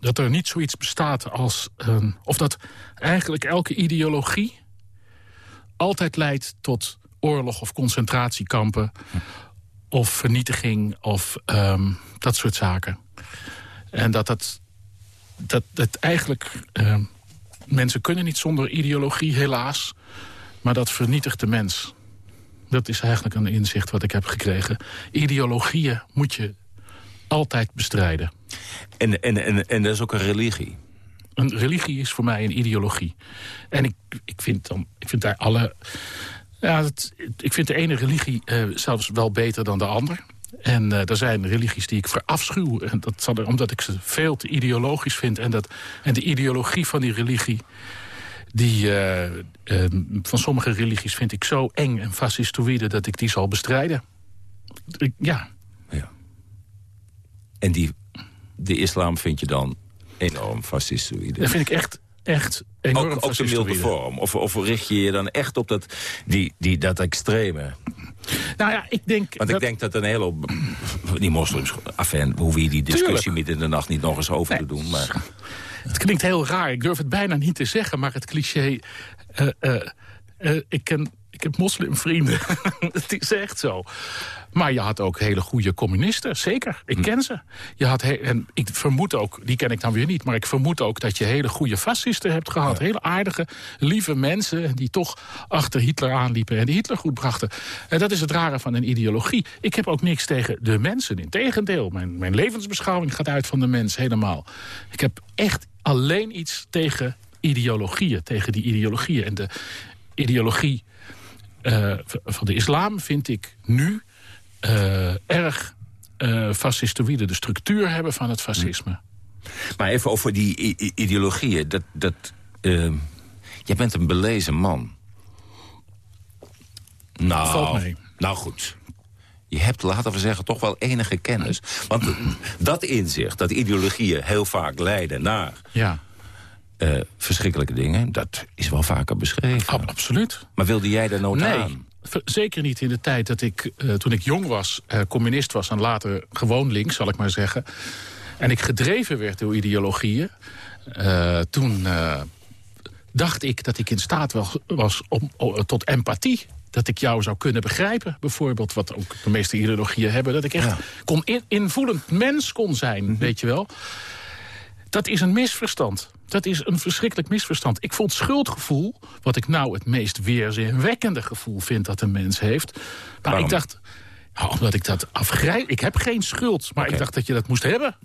Dat er niet zoiets bestaat als... ehm, of dat eigenlijk elke ideologie altijd leidt tot oorlog of concentratiekampen... of vernietiging of ehm, dat soort zaken. En dat dat, dat, dat eigenlijk... ehm, mensen kunnen niet zonder ideologie, helaas... maar dat vernietigt de mens. Dat is eigenlijk een inzicht wat ik heb gekregen. Ideologieën moet je altijd bestrijden. En, en, en, en dat is ook een religie. Een religie is voor mij een ideologie. En ik, ik, vind, dan, ik vind daar alle... Ja, ik vind de ene religie uh, zelfs wel beter dan de ander. En uh, er zijn religies die ik verafschuw. En dat zal er, omdat ik ze veel te ideologisch vind. En, dat, en de ideologie van die religie... Die, uh, van sommige religies vind ik zo eng en fascistoïde... dat ik die zal bestrijden. Ik, ja. ja. En die, de islam vind je dan enorm fascistoïde? Dat vind ik echt echt enorm ook, ook de milde vorm? Of, of richt je je dan echt op dat, die, die, dat extreme? Nou ja, ik denk... Want ik denk dat een hele hoop... Die moslims... Enfin, we hoeven hier die discussie Tuurlijk. midden in de nacht niet nog eens over te doen. Maar... Het klinkt heel raar. Ik durf het bijna niet te zeggen. Maar het cliché... Uh, uh, uh, ik ken ik heb moslimvrienden. het is echt zo. Maar je had ook hele goede communisten, zeker. Ik ken ze. Je had en ik vermoed ook, die ken ik dan weer niet... maar ik vermoed ook dat je hele goede fascisten hebt gehad. Hele aardige, lieve mensen die toch achter Hitler aanliepen... en die Hitler goed brachten. En dat is het rare van een ideologie. Ik heb ook niks tegen de mensen. Integendeel, mijn, mijn levensbeschouwing gaat uit van de mens helemaal. Ik heb echt alleen iets tegen ideologieën. Tegen die ideologieën. En de ideologie van de islam vind ik nu uh, erg uh, fascistoïde. De structuur hebben van het fascisme. Maar even over die ideologieën. Dat, dat, jij bent een belezen man. Nou, Valt mee. nou goed. Je hebt, laten we zeggen, toch wel enige kennis. Want dat inzicht, dat ideologieën heel vaak leiden naar... Ja uh, verschrikkelijke dingen. Dat is wel vaker beschreven. Ab absoluut. Maar wilde jij daar nooit nee. aan? Zeker niet in de tijd dat ik, uh, toen ik jong was, uh, communist was... en later gewoon links, zal ik maar zeggen. En ik gedreven werd door ideologieën. toen dacht ik dat ik in staat was, was om, tot empathie dat ik jou zou kunnen begrijpen. Bijvoorbeeld, wat ook de meeste ideologieën hebben. Dat ik echt ja. kon in, invoelend mens kon zijn, mm -hmm. weet je wel. Dat is een misverstand. Dat is een verschrikkelijk misverstand. Ik vond schuldgevoel, wat ik nou het meest weerzinwekkende gevoel vind dat een mens heeft. Maar Waarom? ik dacht, nou, omdat ik dat afgrijp. Ik heb geen schuld, maar okay. ik dacht dat je dat moest hebben.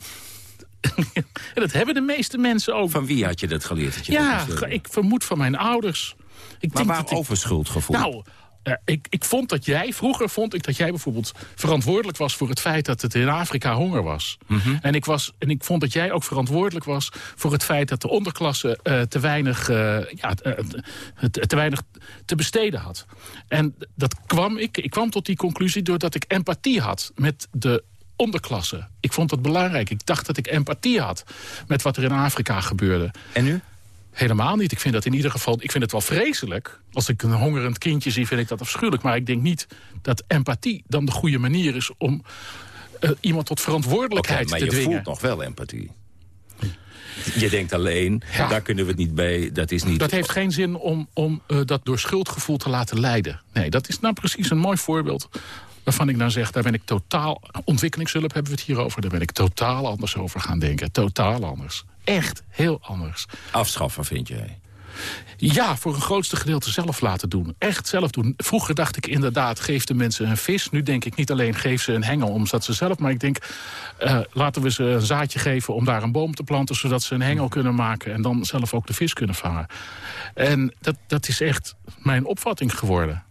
en dat hebben de meeste mensen ook. Van wie had je dat geleerd? Dat je ja, dat ik vermoed van mijn ouders. Ik maar waarover ik... schuldgevoel? Nou, uh, ik, ik vond dat jij, vroeger vond ik dat jij bijvoorbeeld verantwoordelijk was voor het feit dat het in Afrika honger was. Mm -hmm. en, ik was en ik vond dat jij ook verantwoordelijk was voor het feit dat de onderklasse uh, te, weinig, uh, ja, te, te weinig te besteden had. En dat kwam ik, ik kwam tot die conclusie doordat ik empathie had met de onderklasse. Ik vond dat belangrijk. Ik dacht dat ik empathie had met wat er in Afrika gebeurde. En nu? Helemaal niet. Ik vind dat in ieder geval. Ik vind het wel vreselijk. Als ik een hongerend kindje zie, vind ik dat afschuwelijk. Maar ik denk niet dat empathie dan de goede manier is om uh, iemand tot verantwoordelijkheid okay, te dwingen. Maar je voelt nog wel empathie. Je denkt alleen, ja. daar kunnen we het niet bij, dat is niet... Dat heeft geen zin om, om uh, dat door schuldgevoel te laten leiden. Nee, dat is nou precies een mooi voorbeeld waarvan ik nou zeg, daar ben ik totaal... Ontwikkelingshulp hebben we het hier over, daar ben ik totaal anders over gaan denken. Totaal anders. Echt heel anders. Afschaffen, vind jij? Ja, voor een grootste gedeelte zelf laten doen. Echt zelf doen. Vroeger dacht ik inderdaad, geef de mensen een vis. Nu denk ik niet alleen, geef ze een hengel omdat ze zelf... maar ik denk, uh, laten we ze een zaadje geven om daar een boom te planten... zodat ze een hengel kunnen maken en dan zelf ook de vis kunnen vangen. En dat, dat is echt mijn opvatting geworden.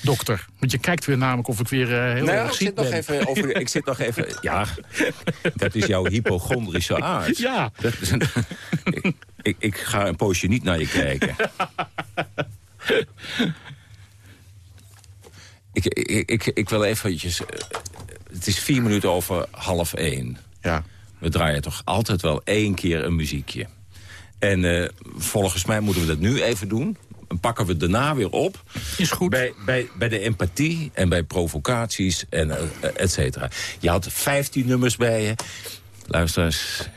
Dokter, want je kijkt weer namelijk of ik weer uh, heel nou, erg ik ziek zit ben. nog even over. Ik zit nog even. Ja, dat is jouw hypochondrische aard. Ja. Dat is een, ik, ik, ik ga een poosje niet naar je kijken. ik, ik, ik, ik wil eventjes... Het is vier minuten over half één. Ja. We draaien toch altijd wel één keer een muziekje. En uh, volgens mij moeten we dat nu even doen pakken we daarna weer op. Is goed. Bij, bij, bij de empathie en bij provocaties en uh, et cetera. Je had 15 nummers bij je. Luister eens.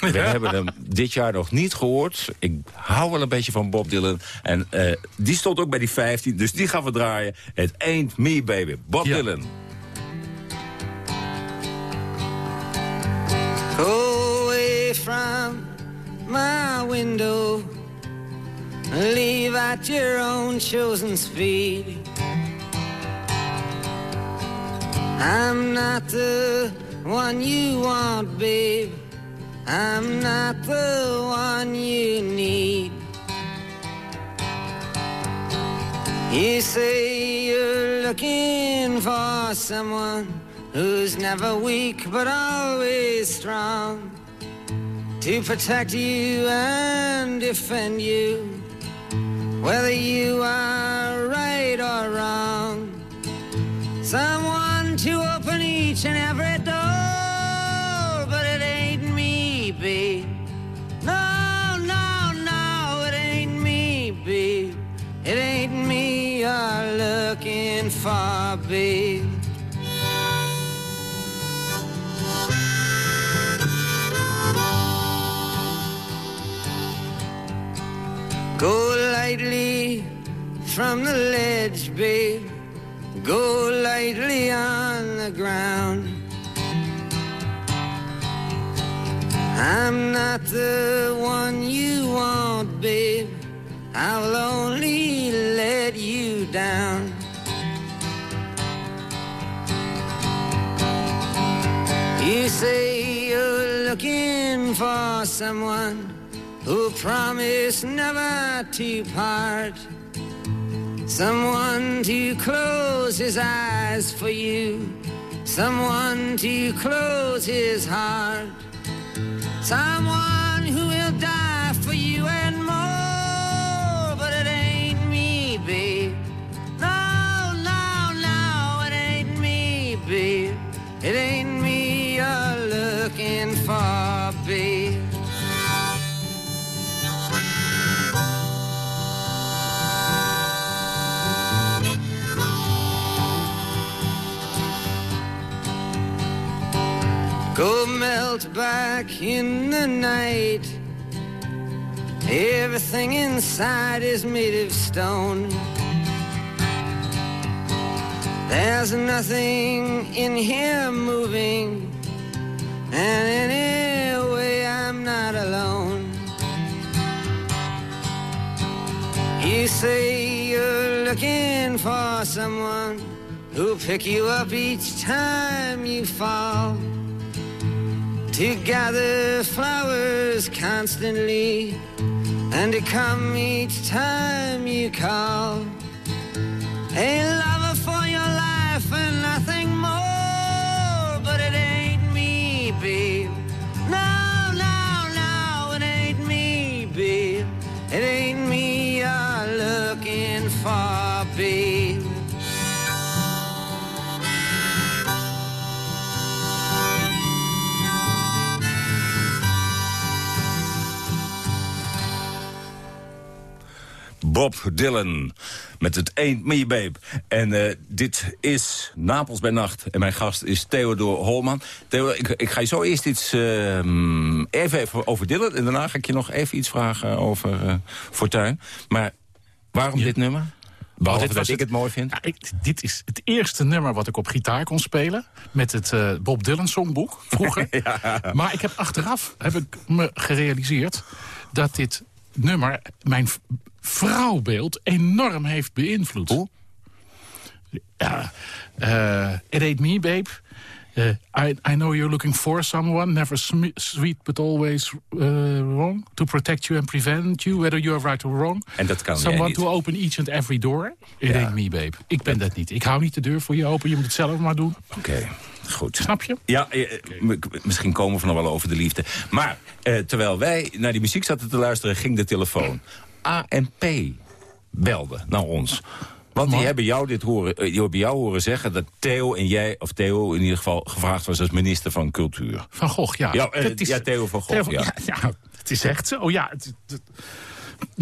We hebben hem dit jaar nog niet gehoord. Ik hou wel een beetje van Bob Dylan. En uh, die stond ook bij die 15, dus die gaan we draaien. Het Ain't Me Baby. Bob ja. Dylan. Go away from my window Leave at your own chosen speed. I'm not the one you want, babe. I'm not the one you need. You say you're looking for someone who's never weak but always strong to protect you and defend you whether you are right or wrong. Someone to open each and every door, but it ain't me, babe. No, no, no, it ain't me, babe. It ain't me you're looking for, babe. Go lightly from the ledge, babe. Go lightly on the ground. I'm not the one you want, babe. I will only let you down. You say you're looking for someone who promised never to part. Someone to close his eyes for you. Someone to close his heart. Someone who back in the night. Everything inside is made of stone. There's nothing in here moving. And anyway, I'm not alone. You say you're looking for someone who'll pick you up each time you fall to gather flowers constantly and to come each time you call. A lover Bob Dylan met het Ain't Me Babe. En eh, dit is Napels bij Nacht. En mijn gast is Theodor Holman. Theo, ik, ik ga je zo eerst iets uh, even, even over Dylan. En daarna ga ik je nog even iets vragen over uh, Fortuin. Maar waarom Ja. dit nummer? Behalve dit dat ik het mooi vind. Ja, ik, dit is het eerste nummer wat ik op gitaar kon spelen. Met het eh, Bob Dylan songboek vroeger. Maar ik heb achteraf heb ik me gerealiseerd dat dit nummer mijn vrouwbeeld enorm heeft beïnvloed. Hoe? Ja, eh, It Ain't Me, Babe. Eh, I, I know you're looking for someone, never sweet but always eh, wrong. To protect you and prevent you, whether you are right or wrong. En dat kan Someone niet. to open each and every door. It Ja. ain't me, babe. Ik ben dat niet. Ik hou niet de deur voor je open. Je moet het zelf maar doen. Oké, goed. Snap je? Ja, eh, misschien komen we nog wel over de liefde. Maar eh, terwijl wij naar die muziek zaten te luisteren... ging de telefoon. ANP belde naar ons. Want die hebben jou dit horen, eh, die hebben jou horen zeggen... dat Theo en jij, of Theo in ieder geval... gevraagd was als minister van Cultuur. Van Gogh, ja. Ja, eh, Dat ja, Theo van Gogh, Theo ja. ja. het is echt zo. Ja, het- het-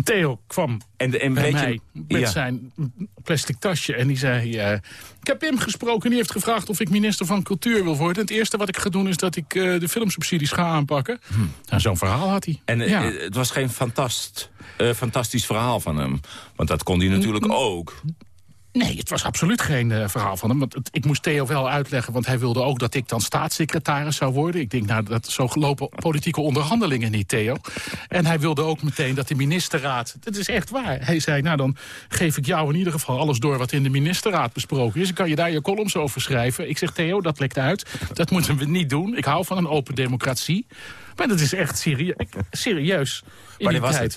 Theo kwam En, de, en bij weet mij met ja, zijn plastic tasje. En die zei, eh, ik heb Pim gesproken. Die heeft gevraagd of ik minister van Cultuur wil worden. En het eerste wat ik ga doen is dat ik eh, de filmsubsidies ga aanpakken. Nou, zo'n verhaal had hij. en eh, ja. het was geen fantast, fantastisch verhaal van hem. Want dat kon hij natuurlijk ook. Nee, het was absoluut geen eh, verhaal van hem. Want het- ik moest Theo wel uitleggen, want hij wilde ook dat ik dan staatssecretaris zou worden. Ik denk, nou, dat zo lopen politieke onderhandelingen niet, Theo. En hij wilde ook meteen dat de ministerraad... Dat is echt waar. Hij zei, nou, dan geef ik jou in ieder geval alles door... wat in de ministerraad besproken is. Dan kan je daar je columns over schrijven. Ik zeg, Theo, dat lekt uit. Dat moeten we niet doen. Ik hou van een open democratie. Maar dat is echt serie serieus. In die was het?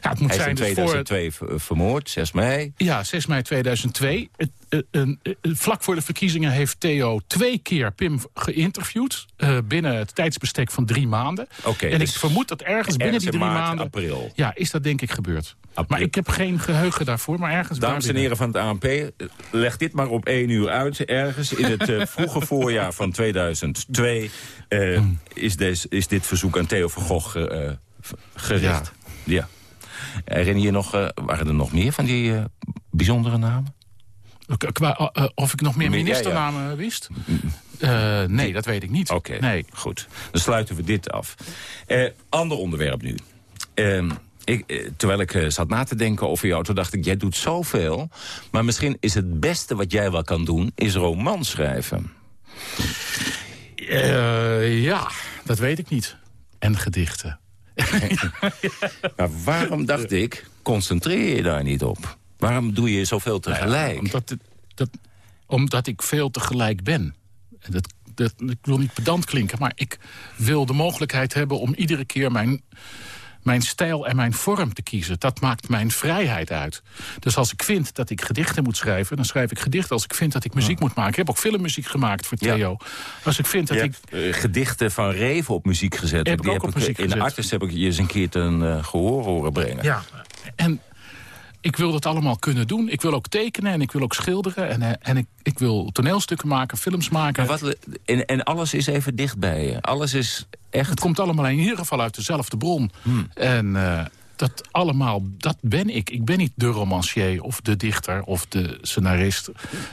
Ja, het moet Hij is in zijn dus voor... 2002 ver- vermoord, 6 mei. Ja, 6 mei 2002. Het, eh, een- eh, vlak voor de verkiezingen heeft Theo twee keer Pim geïnterviewd. eh, binnen het tijdsbestek van drie maanden. En dus ik vermoed dat ergens binnen die drie maart, maanden... april. Ja, is dat denk ik gebeurd. April. Maar ik heb geen geheugen daarvoor, maar ergens Dames en heren van het ANP, leg dit maar op één uur uit. Ergens in het vroege voorjaar van 2002 eh, is, des, is dit verzoek aan Theo van Gogh gericht. Ja. Herinner je nog, eh, waren er nog meer van die eh, bijzondere namen? Qua, eh, of ik nog meer Meer- ja, ja. ministernamen wist? Nee, dat weet ik niet. Oké, Nee. goed. Dan sluiten we dit af. Eh, ander onderwerp nu. Ehm, ik, terwijl ik zat na te denken over jou, toen dacht ik... jij doet zoveel, maar misschien is het beste wat jij wel kan doen... is roman schrijven. Ja, dat weet ik niet. En gedichten. Maar waarom dacht ik, concentreer je daar niet op? Waarom doe je zoveel tegelijk? Omdat, het- dat, omdat ik veel tegelijk ben. En Dat, dat, ik wil niet pedant klinken, maar ik wil de mogelijkheid hebben... om iedere keer mijn, mijn stijl en mijn vorm te kiezen. Dat maakt mijn vrijheid uit. Dus als ik vind dat ik gedichten moet schrijven... dan schrijf ik gedichten. Als ik vind dat ik muziek moet maken... ik heb ook filmmuziek gemaakt voor Ja. Theo. Als ik vind dat je ik... hebt eh, gedichten van Reven op muziek gezet. Heb ik Die ook op muziek in gezet. Artis heb ik je eens een keer ten eh, gehoor horen brengen. Ja, en ik wil dat allemaal kunnen doen. Ik wil ook tekenen en ik wil ook schilderen. En, eh, en ik, ik wil toneelstukken maken, films maken. Maar wat, en, en alles is even dicht bij je. Alles is echt... Het komt allemaal in ieder geval uit dezelfde bron. Hmm. En eh, dat allemaal, dat ben ik. Ik ben niet de romancier of de dichter of de scenarist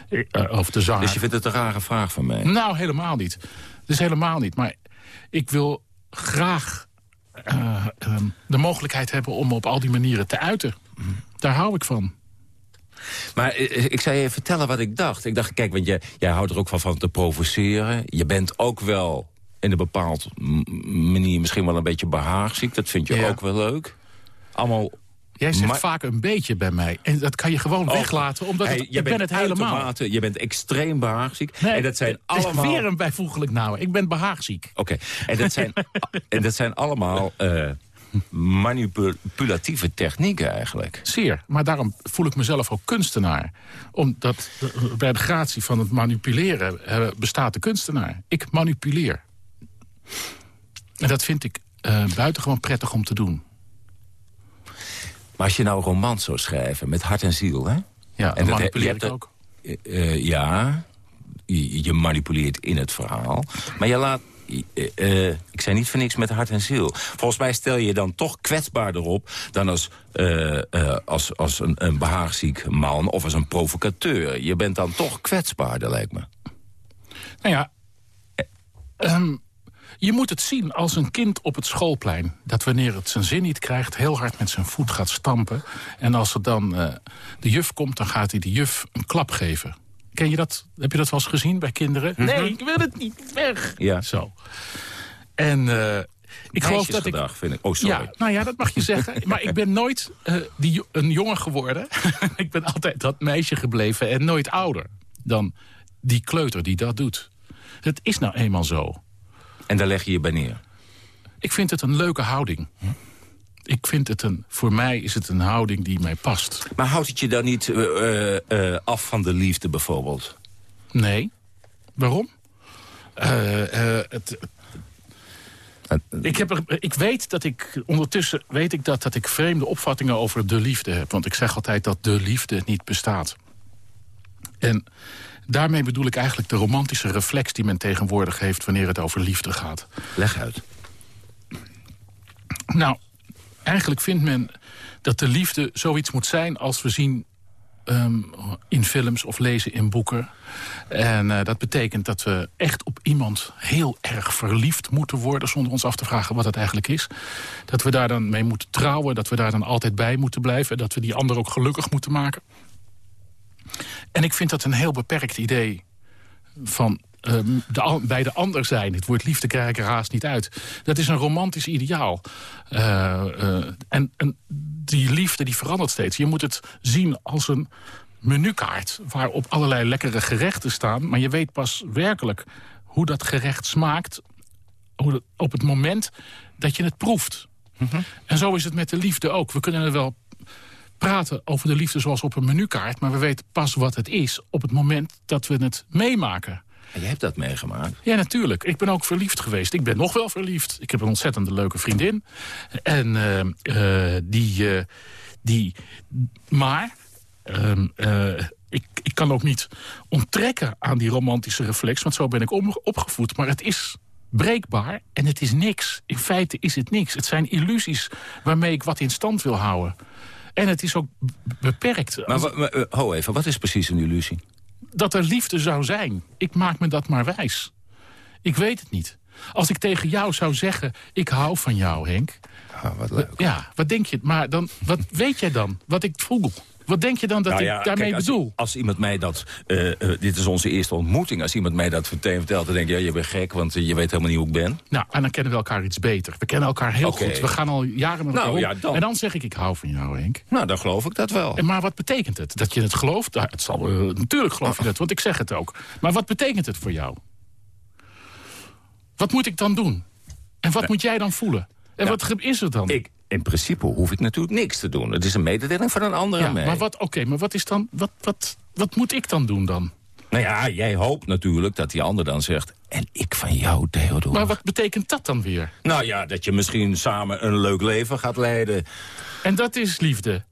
eh, of de zanger. Dus je vindt het een rare vraag van mij? Nou, helemaal niet. Dus helemaal niet. Maar ik wil graag eh, ehm, de mogelijkheid hebben om op al die manieren te uiten. Daar hou ik van. Maar eh, ik zou je vertellen wat ik dacht. Ik dacht, kijk, want jij, jij houdt er ook van, van te provoceren. Je bent ook wel in een bepaald manier misschien wel een beetje behaagziek. Dat vind je Ja. ook wel leuk. Allemaal... Jij zegt Maar- vaak een beetje bij mij. En dat kan je gewoon weglaten, omdat Hey, het, jij ik ben bent het helemaal. Je bent extreem behaagziek. Nee, en dat zijn het is allemaal... weer een bijvoeglijk nou. Ik ben behaagziek. Oké, en, dat zijn, en dat zijn allemaal eh, manipulatieve technieken eigenlijk. Zeer. Maar daarom voel ik mezelf ook kunstenaar. Omdat bij de gratie van het manipuleren eh, bestaat de kunstenaar. Ik manipuleer. En dat vind ik eh, buitengewoon prettig om te doen. Maar als je nou een roman zou schrijven met hart en ziel, hè? Ja, en dat- manipuleer ik ook. Eh, ja, je, je manipuleert in het verhaal. Maar je laat... eh, eh, ik zei niet voor niks met hart en ziel. Volgens mij stel je dan toch kwetsbaarder op... dan als, eh, als, als een, een behaagziek man of als een provocateur. Je bent dan toch kwetsbaarder, lijkt me. Nou ja, eh, ehm, je moet het zien als een kind op het schoolplein. Dat wanneer het zijn zin niet krijgt, heel hard met zijn voet gaat stampen. En als er dan de juf komt, dan gaat hij de juf een klap geven. Ken je dat? Heb je dat wel eens gezien bij kinderen? Nee, ik wil het niet weg. Ja. Zo. En eh, ik geloof dat ik... Vind ik. Oh, sorry. Ja, nou ja, dat mag je zeggen. Maar ik ben nooit eh, die, een jongen geworden. ik ben altijd dat meisje gebleven en nooit ouder dan die kleuter die dat doet. Het is nou eenmaal zo. En daar leg je je bij neer. Ik vind het een leuke houding. Ik vind het een, voor mij is het een houding die mij past. Maar houdt het je dan niet eh, eh, af van de liefde bijvoorbeeld? Nee. Waarom? Eh, het, ik, heb er, ik weet dat ik, ondertussen weet ik dat, dat ik vreemde opvattingen over de liefde heb. Want ik zeg altijd dat de liefde niet bestaat. En daarmee bedoel ik eigenlijk de romantische reflex die men tegenwoordig heeft wanneer het over liefde gaat. Leg uit. Nou, eigenlijk vindt men dat de liefde zoiets moet zijn als we zien ehm, in films of lezen in boeken. En eh, dat betekent dat we echt op iemand heel erg verliefd moeten worden... zonder ons af te vragen wat het eigenlijk is. Dat we daar dan mee moeten trouwen, dat we daar dan altijd bij moeten blijven... dat we die ander ook gelukkig moeten maken. En ik vind dat een heel beperkt idee van ehm, de, bij de ander zijn. Het woord liefde krijg ik er haast niet uit. Dat is een romantisch ideaal. Eh, eh, en, en die liefde die verandert steeds. Je moet het zien als een menukaart... waarop allerlei lekkere gerechten staan. Maar je weet pas werkelijk hoe dat gerecht smaakt... Hoe dat, op het moment dat je het proeft. En zo is het met de liefde ook. We kunnen er wel praten over de liefde zoals op een menukaart... maar we weten pas wat het is op het moment dat we het meemaken. En je hebt dat meegemaakt. Ja, natuurlijk. Ik ben ook verliefd geweest. Ik ben nog wel verliefd. Ik heb een ontzettend leuke vriendin. En eh, eh, die, eh, die... Maar... ehm, eh, ik, ik kan ook niet onttrekken aan die romantische reflex... want zo ben ik opgevoed. Maar het is breekbaar en het is niks. In feite is het niks. Het zijn illusies waarmee ik wat in stand wil houden. En het is ook beperkt. Maar, eh, ho even, wat is precies een illusie? Dat er liefde zou zijn. Ik maak me dat maar wijs. Ik weet het niet. Als ik tegen jou zou zeggen, ik hou van jou, Henk. Ah, wat leuk. Ja, wat denk je? Maar dan, wat weet jij dan? Wat ik voel? Wat denk je dan dat Nou ik daarmee kijk, als, bedoel? Als iemand mij dat... eh, eh, dit is onze eerste ontmoeting. Als iemand mij dat meteen vertelt, dan denk ik... ja, je bent gek, want eh, je weet helemaal niet hoe ik ben. Nou, en dan kennen we elkaar iets beter. We kennen elkaar heel goed. We gaan al jaren met elkaar Nou, ja, dan. En dan zeg ik, ik hou van jou, Henk. Nou, dan geloof ik dat wel. En maar wat betekent het? Dat je het gelooft? Nou, het zal, natuurlijk geloof je dat, want ik zeg het ook. Maar wat betekent het voor jou? Wat moet ik dan doen? En wat moet jij dan voelen? En wat is er dan? Ik, in principe hoef ik natuurlijk niks te doen. Het is een mededeling van een ander ja, maar wat, oké, maar wat is dan, wat, wat, wat moet ik dan doen dan? Nou ja, jij hoopt natuurlijk dat die ander dan zegt... en ik van jou, Theodor. Maar wat betekent dat dan weer? Nou ja, dat je misschien samen een leuk leven gaat leiden. En dat is liefde.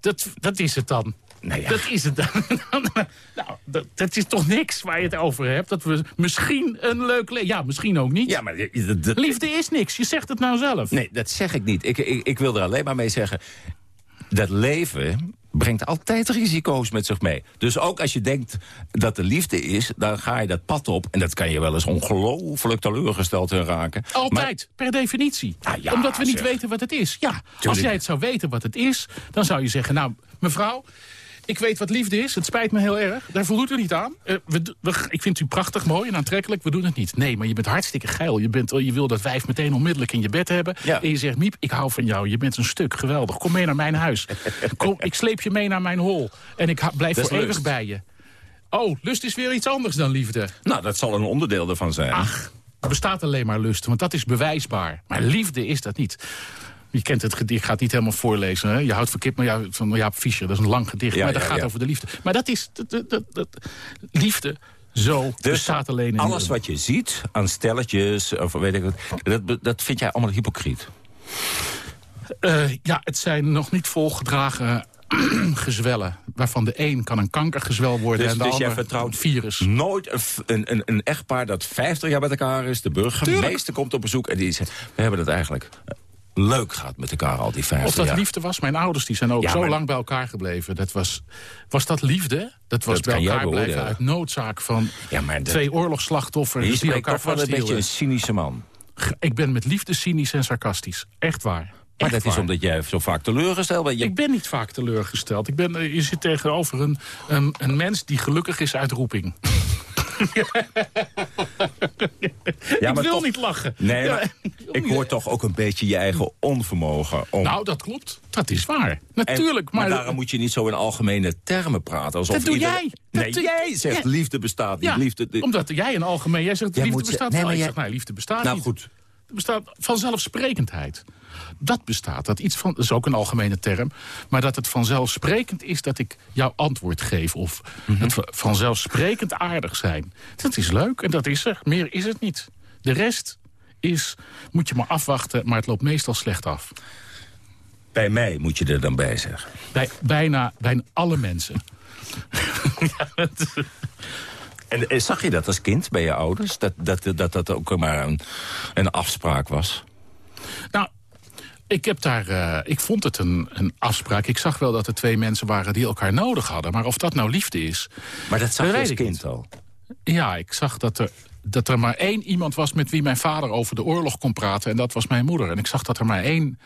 Dat, dat is het dan. Nou ja. Dat is het dan. nou, dat, dat is toch niks waar je het over hebt? Dat we misschien een leuk leven... Ja, misschien ook niet. Ja, maar... de- de- de- Liefde is niks. Je zegt het nou zelf. Nee, dat zeg ik niet. Ik, ik, ik wil er alleen maar mee zeggen... dat leven brengt altijd risico's met zich mee. Dus ook als je denkt dat er liefde is... dan ga je dat pad op. En dat kan je wel eens ongelooflijk teleurgesteld in raken. Altijd, per definitie. Nou ja, Omdat we niet weten wat het is. Ja, als jij het zou weten wat het is, dan zou je zeggen... nou, mevrouw, ik weet wat liefde is. Het spijt me heel erg. Daar voldoet u niet aan. Eh, we, ik vind u prachtig, mooi en aantrekkelijk. We doen het niet. Nee, maar je bent hartstikke geil. Je, bent, je wil dat wijf meteen onmiddellijk in je bed hebben. Ja. En je zegt, Miep, ik hou van jou. Je bent een stuk. Geweldig. Kom mee naar mijn huis. Kom, ik sleep je mee naar mijn hol. En ik blijf voor eeuwig bij je. Oh, lust is weer iets anders dan liefde. Nou, dat zal een onderdeel ervan zijn. Ach, er bestaat alleen maar lust, want dat is bewijsbaar. Maar liefde is dat niet. Je kent het gedicht, ik ga het niet helemaal voorlezen. Hè? Je houdt van kip, maar ja, van Jaap Fischer, dat is een lang gedicht. Ja, maar dat ja, gaat ja. over de liefde. Maar dat is, dat, dat, dat, dat- liefde, zo bestaat alleen in... Dus alles wat je ziet aan stelletjes, of weet ik wat... dat, dat vind jij allemaal hypocriet. Eh, ja, het zijn nog niet volgedragen gezwellen. Waarvan de een kan een kankergezwel worden Dus, en de dus jij ander vertrouwt een virus. nooit een, een, een, echtpaar dat 50 jaar met elkaar is. De burgemeester komt op bezoek en die zegt... we hebben het eigenlijk leuk gehad met elkaar al die 50 Of dat jaar. liefde was. Mijn ouders die zijn ook Ja, zo maar- lang bij elkaar gebleven. Dat was, was dat liefde? Dat was Dat bij elkaar blijven uit noodzaak van Ja, maar de- twee oorlogsslachtoffers Je die elkaar toch wel een beetje een cynische man. Ik ben met liefde cynisch en sarcastisch. Echt waar. Maar dat is omdat jij zo vaak teleurgesteld bent. Je- Ik ben niet vaak teleurgesteld. Ik ben, eh, je zit tegenover een, een, een mens die gelukkig is uit roeping. Ja, ik wil toch- niet lachen. Nee, Ja, maar ik hoor toch ook een beetje je eigen onvermogen. Om... Nou, dat klopt. Dat is waar. Natuurlijk. En- maar, maar daarom moet je niet zo in algemene termen praten. Alsof Dat doe ieder- jij. Dat Nee, doe- jij zegt Ja. liefde bestaat niet. ja, liefde, de- omdat jij in algemeen... Jij zegt Jij liefde bestaat nee, wel. maar jij- zeg, nee, liefde bestaat nou niet. goed, Er bestaat vanzelfsprekendheid. Dat bestaat. Dat, iets van, dat is ook een algemene term. Maar dat het vanzelfsprekend is dat ik jouw antwoord geef. Of Mhm. het va- vanzelfsprekend aardig zijn. Dat is leuk en dat is er. Meer is het niet. De rest is, moet je maar afwachten. Maar het loopt meestal slecht af. bij mij moet je er dan bij zeggen. Bij bijna, bijna alle mensen. En eh, zag je dat als kind bij je ouders? Dat dat, dat, dat ook maar een, een afspraak was? Nou, ik, heb daar, eh, ik vond het een, een afspraak. Ik zag wel dat er twee mensen waren die elkaar nodig hadden. Maar of dat nou liefde is... Maar dat zag Dat je als ik kind niet. al. Ja, ik zag dat er dat er maar één iemand was met wie mijn vader over de oorlog kon praten. En dat was mijn moeder. En ik zag dat er maar één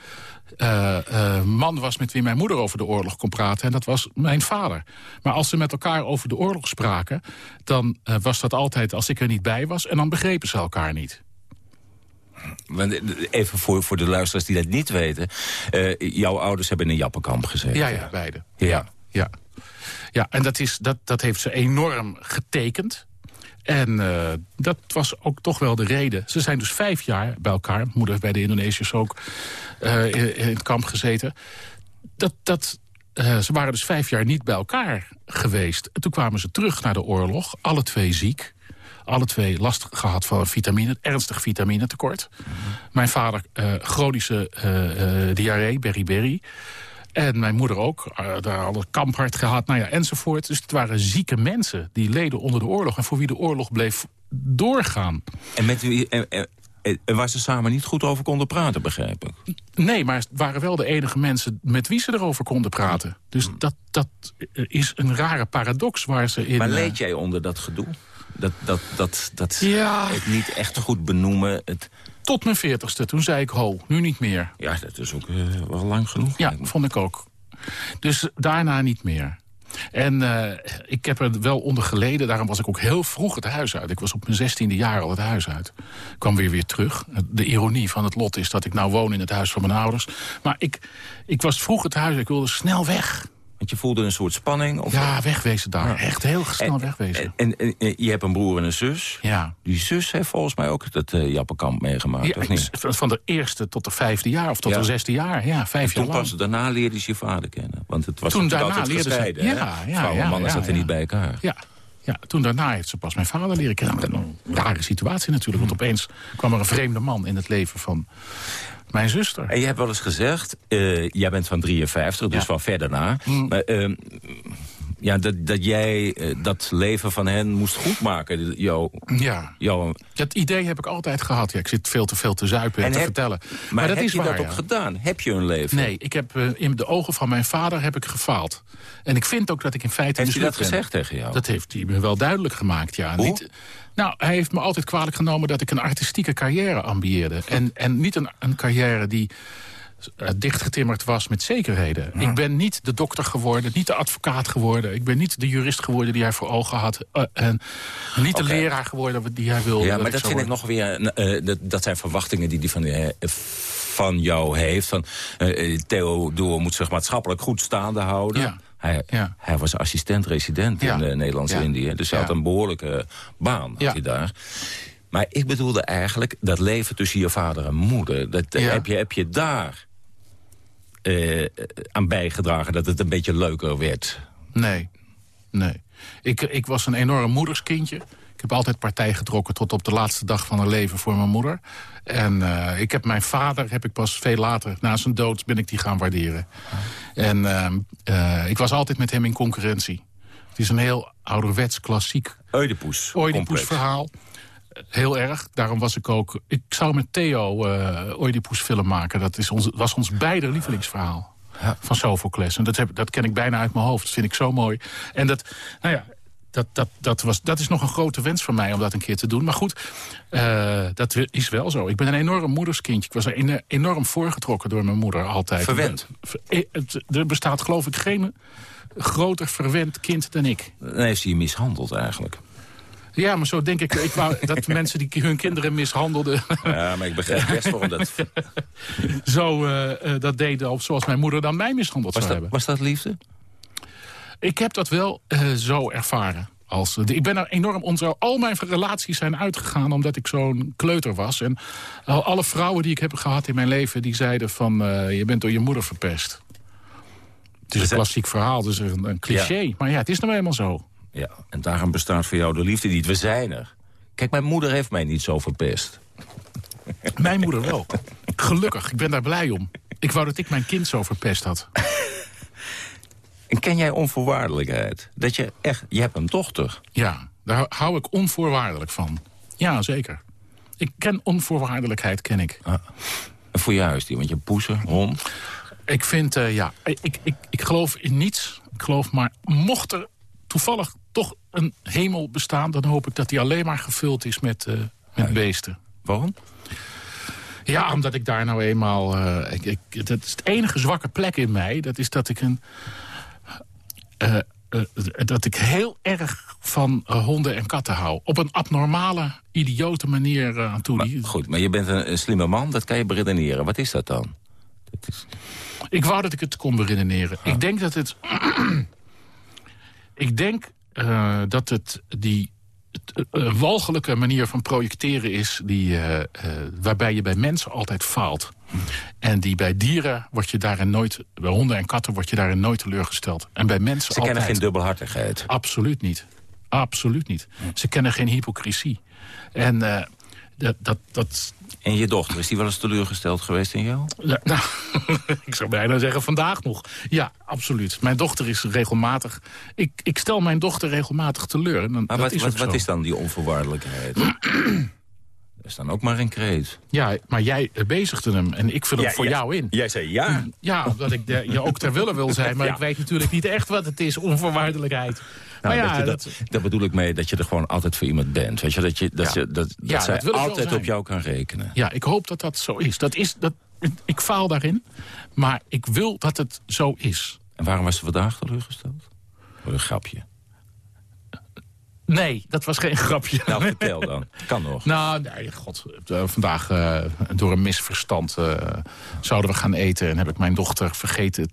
eh, eh, man was met wie mijn moeder over de oorlog kon praten. En dat was mijn vader. Maar als ze met elkaar over de oorlog spraken... dan was dat altijd als ik er niet bij was. En dan begrepen ze elkaar niet. Eh, Even voor, voor de luisteraars die dat niet weten. eh, jouw ouders hebben in een jappenkamp gezeten. Ja, ja, beide. Ja. Ja, ja en dat, is, dat, dat heeft ze enorm getekend. En eh, dat was ook toch wel de reden. Ze zijn dus vijf jaar bij elkaar. Moeder bij de Indonesiërs ook in, in het kamp gezeten. Dat, dat, ze waren dus vijf jaar niet bij elkaar geweest. En toen kwamen ze terug naar de oorlog. Alle twee ziek. Alle twee last gehad van vitamine, ernstig vitaminetekort. Mijn vader eh, chronische eh, diarree, beriberi. En mijn moeder ook, daar al een kamphart gehad, nou ja, enzovoort. Dus het waren zieke mensen die leden onder de oorlog... en voor wie de oorlog bleef doorgaan. En, met wie, en, waar ze samen niet goed over konden praten, begrijp ik. Nee, maar het waren wel de enige mensen met wie ze erover konden praten. Dus dat, dat is een rare paradox waar ze in... Maar leed jij onder dat gedoe? Dat, dat, dat, dat Ja. het niet echt goed benoemen. Het, Tot mijn veertigste, toen zei ik ho, nu niet meer. ja, dat is ook eh, wel lang genoeg. Ja, vond ik ook. Dus daarna niet meer. En eh, ik heb er wel onder geleden. Daarom was ik ook heel vroeg het huis uit. Ik was op mijn zestiende jaar al het huis uit. Ik kwam weer weer terug. De ironie van het lot is dat ik nou woon in het huis van mijn ouders. Maar ik, ik was vroeg het huis. Ik wilde snel weg. Want je voelde een soort spanning. Of Ja, wegwezen daar. Echt heel snel wegwezen. En, en, en je hebt een broer en een zus. Ja. Die zus heeft volgens mij ook dat eh Jappenkamp meegemaakt, Ja, of niet? van de eerste tot de vijfde jaar, of tot Ja. de zesde jaar. Ja, vijf jaar lang. pas daarna leerde ze je vader kennen. Want het was Toen daarna altijd leerde ze- gescheiden. Ja, ja, Vrouw en mannen zaten niet bij elkaar. Ja, ja, toen daarna heeft ze pas mijn vader leren kennen. Een rare situatie natuurlijk, want opeens kwam er een vreemde man in het leven van mijn zuster. En je hebt wel eens gezegd, eh, jij bent van 53, dus Ja. van verder na. Mm. Maar, ehm, ja, dat, dat jij eh, dat leven van hen moest goedmaken. Jouw, Ja, jouw, dat idee heb ik altijd gehad. Ja, ik zit veel te veel te zuipen en, te heb- vertellen. maar, dat heb is je waar, dat ook ja. gedaan? Heb je een leven? Nee, ik heb, eh, in de ogen van mijn vader heb ik gefaald. En ik vind ook dat ik in feite Heeft hij dat ben. gezegd tegen jou? Dat heeft hij me wel duidelijk gemaakt, ja. Hoe? Niet, nou, hij heeft me altijd kwalijk genomen dat ik een artistieke carrière ambieerde. En, en niet een, een carrière die dichtgetimmerd was met zekerheden. Ik ben niet de dokter geworden, niet de advocaat geworden. Ik ben niet de jurist geworden die hij voor ogen had. eh, en niet de leraar geworden die hij wilde. Ja, maar dat vind ik nog weer... eh, dat, dat zijn verwachtingen die hij van, eh, van jou heeft. Van, eh, Theodor moet zich maatschappelijk goed staande houden. Ja. Hij, Ja. hij was assistent-resident in Nederlands-Indië. Dus hij had een behoorlijke baan had hij daar. Maar ik bedoelde eigenlijk dat leven tussen je vader en moeder. Dat, eh, heb, je, heb je daar eh, aan bijgedragen dat het een beetje leuker werd? Nee, nee. Ik, ik was een enorm moederskindje. Ik heb altijd partij getrokken tot op de laatste dag van haar leven voor mijn moeder. En eh, ik heb mijn vader, heb ik pas veel later, na zijn dood, ben ik die gaan waarderen. En eh, ik was altijd met hem in concurrentie. Het is een heel ouderwets, klassiek Oedipus. Oedipus verhaal. Heel erg. Daarom was ik ook... Ik zou met Theo eh Oedipus film maken. Dat is ons, was ons beide lievelingsverhaal. Van Sophocles. En dat, heb, dat ken ik bijna uit mijn hoofd. Dat vind ik zo mooi. En dat, nou ja, dat, dat, dat, was, dat is nog een grote wens van mij om dat een keer te doen. Maar goed, eh, dat is wel zo. Ik ben een enorm moederskindje. Ik was er enorm voorgetrokken door mijn moeder altijd. Verwend. Eh, Er bestaat geloof ik geen groter verwend kind dan ik. Dan heeft hij je mishandeld eigenlijk. Ja, maar zo denk ik. Ik wou dat mensen die hun kinderen mishandelden... Ja, maar ik begrijp best waarom dat... zo eh, eh, dat deden op zoals mijn moeder dan mij mishandeld Was zou dat, hebben. was dat liefde? Ik heb dat wel eh, zo ervaren. Als, ik ben er enorm onder. Al mijn relaties zijn uitgegaan omdat ik zo'n kleuter was. En al- alle vrouwen die ik heb gehad in mijn leven... die zeiden van, je bent door je moeder verpest. Het is een klassiek verhaal, dus een, een cliché. Maar ja, het is nou eenmaal zo. Ja, en daarom bestaat voor jou de liefde niet. We zijn er. Kijk, mijn moeder heeft mij niet zo verpest. Mijn moeder wel. Gelukkig, ik ben daar blij om. Ik wou dat ik mijn kind zo verpest had. En ken jij onvoorwaardelijkheid? Dat je echt... Je hebt een dochter. Ja, daar hou ik onvoorwaardelijk van. Ja, zeker. Ik ken onvoorwaardelijkheid, ken ik. En voor je huisdier, want je poezen, hond. Ik vind, eh, ja, ik, ik, ik, ik geloof in niets. Ik geloof maar, mocht er toevallig toch een hemel bestaan... dan hoop ik dat die alleen maar gevuld is met, eh, met beesten. Waarom? Ja, omdat ik daar nou eenmaal... eh, ik, ik, dat is het enige zwakke plek in mij. Dat is dat ik een... eh, dat ik heel erg van honden en katten hou. Op een abnormale, idiote manier aan toe. Maar, goed, maar je bent een, een slimme man, dat kan je beredeneren. Wat is dat dan? Dat is, Ik wou dat ik het kon beredeneren. Ik denk dat het... ik denk eh, dat het die het, eh, walgelijke manier van projecteren is... Die, eh, eh, waarbij je bij mensen altijd faalt. En die bij dieren word je daarin nooit... bij honden en katten word je daarin nooit teleurgesteld. En bij mensen ze altijd. kennen geen dubbelhartigheid. Absoluut niet. Absoluut niet. Ze kennen geen hypocrisie. En eh, dat, dat, dat, En je dochter, is die wel eens teleurgesteld geweest in jou? ja, nou, ik zou bijna zeggen vandaag nog. Ja, absoluut. Mijn dochter is regelmatig... Ik, ik stel mijn dochter regelmatig teleur. En dan, Maar wat, is wat, wat is dan die onvoorwaardelijkheid? Dat is dan ook maar een kreet. Ja, maar jij bezigde hem. En ik vul hem voor jou in. Jij zei ja. Ja, omdat ik de- je ook ter wille wil zijn. Maar Ja. ik weet natuurlijk niet echt wat het is, onvoorwaardelijkheid. Nou, dat, ja, je dat, daar bedoel ik mee dat je er gewoon altijd voor iemand bent. Weet je, dat, je, dat, Ja. je, dat, dat Ja, zij dat altijd op jou kan rekenen. Ja, ik hoop dat dat zo is. Dat is dat, ik faal daarin, maar ik wil dat het zo is. En waarom was ze vandaag teleurgesteld? Voor een grapje. Nee, dat was geen grapje. Nou, vertel dan. Kan nog. Nou, nee, god. eh, vandaag eh, door een misverstand eh, zouden we gaan eten... en heb ik mijn dochter vergeten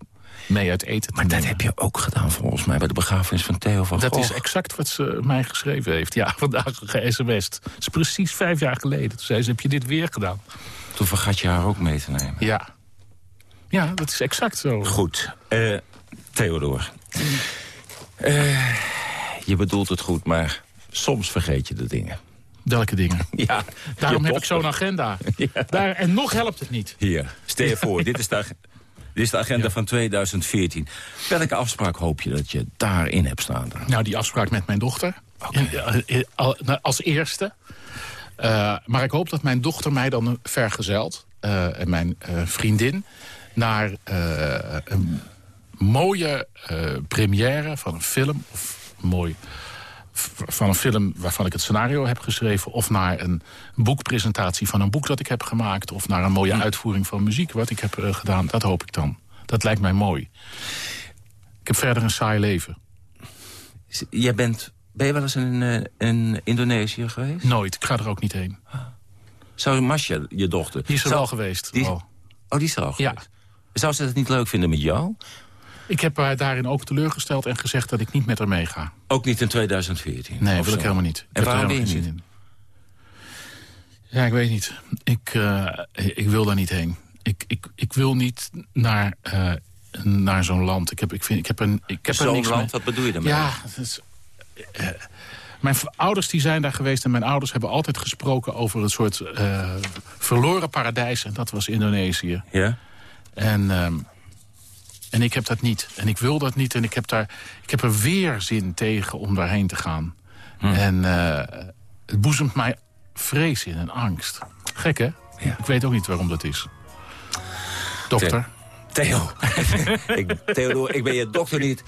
mee uit eten te Maar dat heb je ook gedaan volgens mij bij de begrafenis van Theo van Dat is exact wat ze mij geschreven heeft. Ja, vandaag ge-sms'd. Dat is precies vijf jaar geleden. Toen zei ze, heb je dit weer gedaan? Toen vergat je haar ook mee te nemen. Ja. Ja, dat is exact zo. Goed. eh Theodor. Eh, je bedoelt het goed, maar soms vergeet je de dingen. Welke dingen? Ja, Daarom heb ik zo'n agenda. Daar, en nog helpt het niet. Hier, stel je voor, dit is de, ag- dit is de agenda Ja. van 2014. Welke afspraak hoop je dat je daarin hebt staan? dan? Nou, die afspraak met mijn dochter. In- eh, eh, nou, als eerste. Eh, maar ik hoop dat mijn dochter mij dan vergezelt. en mijn vriendin. Naar een mooie première van een film. Of mooi van een film waarvan ik het scenario heb geschreven... of naar een boekpresentatie van een boek dat ik heb gemaakt... of naar een mooie uitvoering van muziek wat ik heb eh, gedaan. Dat hoop ik dan. Dat lijkt mij mooi. Ik heb verder een saai leven. Jij bent, ben je wel eens in, eh, in Indonesië geweest? Nooit. Ik ga er ook niet heen. Zou Masja, je dochter... Die is er zou- wel geweest. Die, al. Oh, die is er al Ja. geweest. Zou ze het niet leuk vinden met jou? Ik heb haar daarin ook teleurgesteld en gezegd dat ik niet met haar meega. Ook niet in 2014? Nee, of wil ik helemaal niet. Ik En er waarom zin in. Ja, ik weet niet. Ik, eh, ik wil daar niet heen. Ik, ik, ik wil niet naar, eh, naar zo'n land. Ik heb, ik vind, ik heb, een, ik heb Zo'n land, mee. wat bedoel je daarmee? Ja, dat is, eh, mijn ouders die zijn daar geweest en mijn ouders hebben altijd gesproken over een soort eh, verloren paradijs. En dat was Indonesië. Ja? En, ehm, en ik heb dat niet. En ik wil dat niet. En ik heb, daar, ik heb er weer zin tegen om daarheen te gaan. En eh, het boezemt mij vrees in en angst. Gek, hè? Ja. Ik weet ook niet waarom dat is. Dokter? Theo, ik, Theodor, ik ben je dokter niet.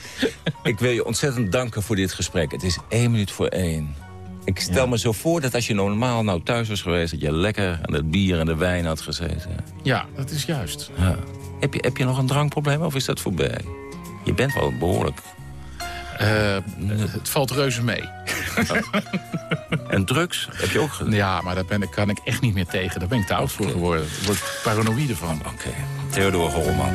Ik wil je ontzettend danken voor dit gesprek. Het is één minuut voor één. Ik stel me zo voor dat als je normaal nou thuis was geweest... dat je lekker aan het bier en de wijn had gezeten. Ja, dat is juist. Ja. Heb, je, heb je nog een drankprobleem of is dat voorbij? Je bent wel behoorlijk. Eh, het valt reuze mee. En drugs heb je ook gedaan? Ja, maar daar ben ik, kan ik echt niet meer tegen. Daar ben ik te oud voor geworden. Daar word ik paranoïde van. Oké. Theodor Holman.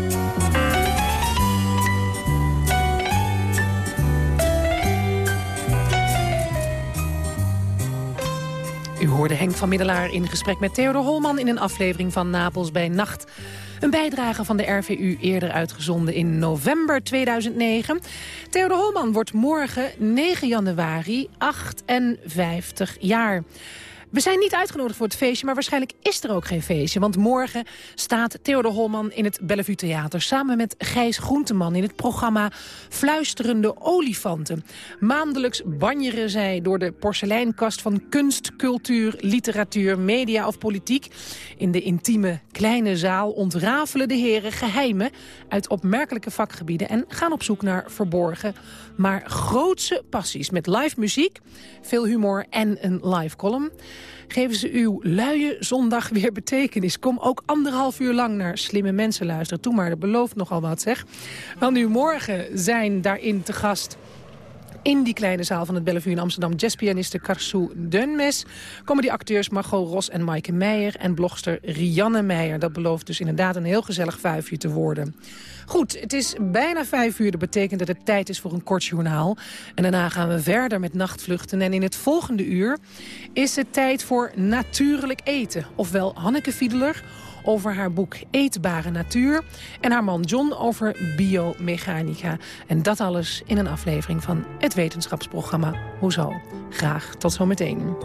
U hoorde Henk van Middelaar in gesprek met Theodor Holman... in een aflevering van Napels bij Nacht. Een bijdrage van de RVU eerder uitgezonden in november 2009. Theodor Holman wordt morgen 9 januari 58 jaar. We zijn niet uitgenodigd voor het feestje, maar waarschijnlijk is er ook geen feestje. Want morgen staat Theodor Holman in het Bellevue Theater... samen met Gijs Groenteman in het programma Fluisterende Olifanten. Maandelijks banjeren zij door de porseleinkast van kunst, cultuur, literatuur, media of politiek. In de intieme kleine zaal ontrafelen de heren geheimen uit opmerkelijke vakgebieden... en gaan op zoek naar verborgen, maar grootse passies met live muziek, veel humor en een live column geven ze uw luie zondag weer betekenis. Kom ook anderhalf uur lang naar slimme mensen luisteren. Toe maar, dat belooft nogal wat, zeg. Wel nu, morgen zijn daarin te gast in die kleine zaal van het Bellevue in Amsterdam... jazzpianiste Karsou Dunmes. Komen die acteurs Margot Ros en Maaike Meijer... en blogster Rianne Meijer. Dat belooft dus inderdaad een heel gezellig vijfje te worden. Goed, het is bijna vijf uur. Dat betekent dat het tijd is voor een kort journaal. En daarna gaan we verder met nachtvluchten. En in het volgende uur is het tijd voor natuurlijk eten. Ofwel Hanneke Fiedeler over haar boek Eetbare Natuur... en haar man John over biomechanica. En dat alles in een aflevering van het wetenschapsprogramma Hoezo. Graag tot zometeen.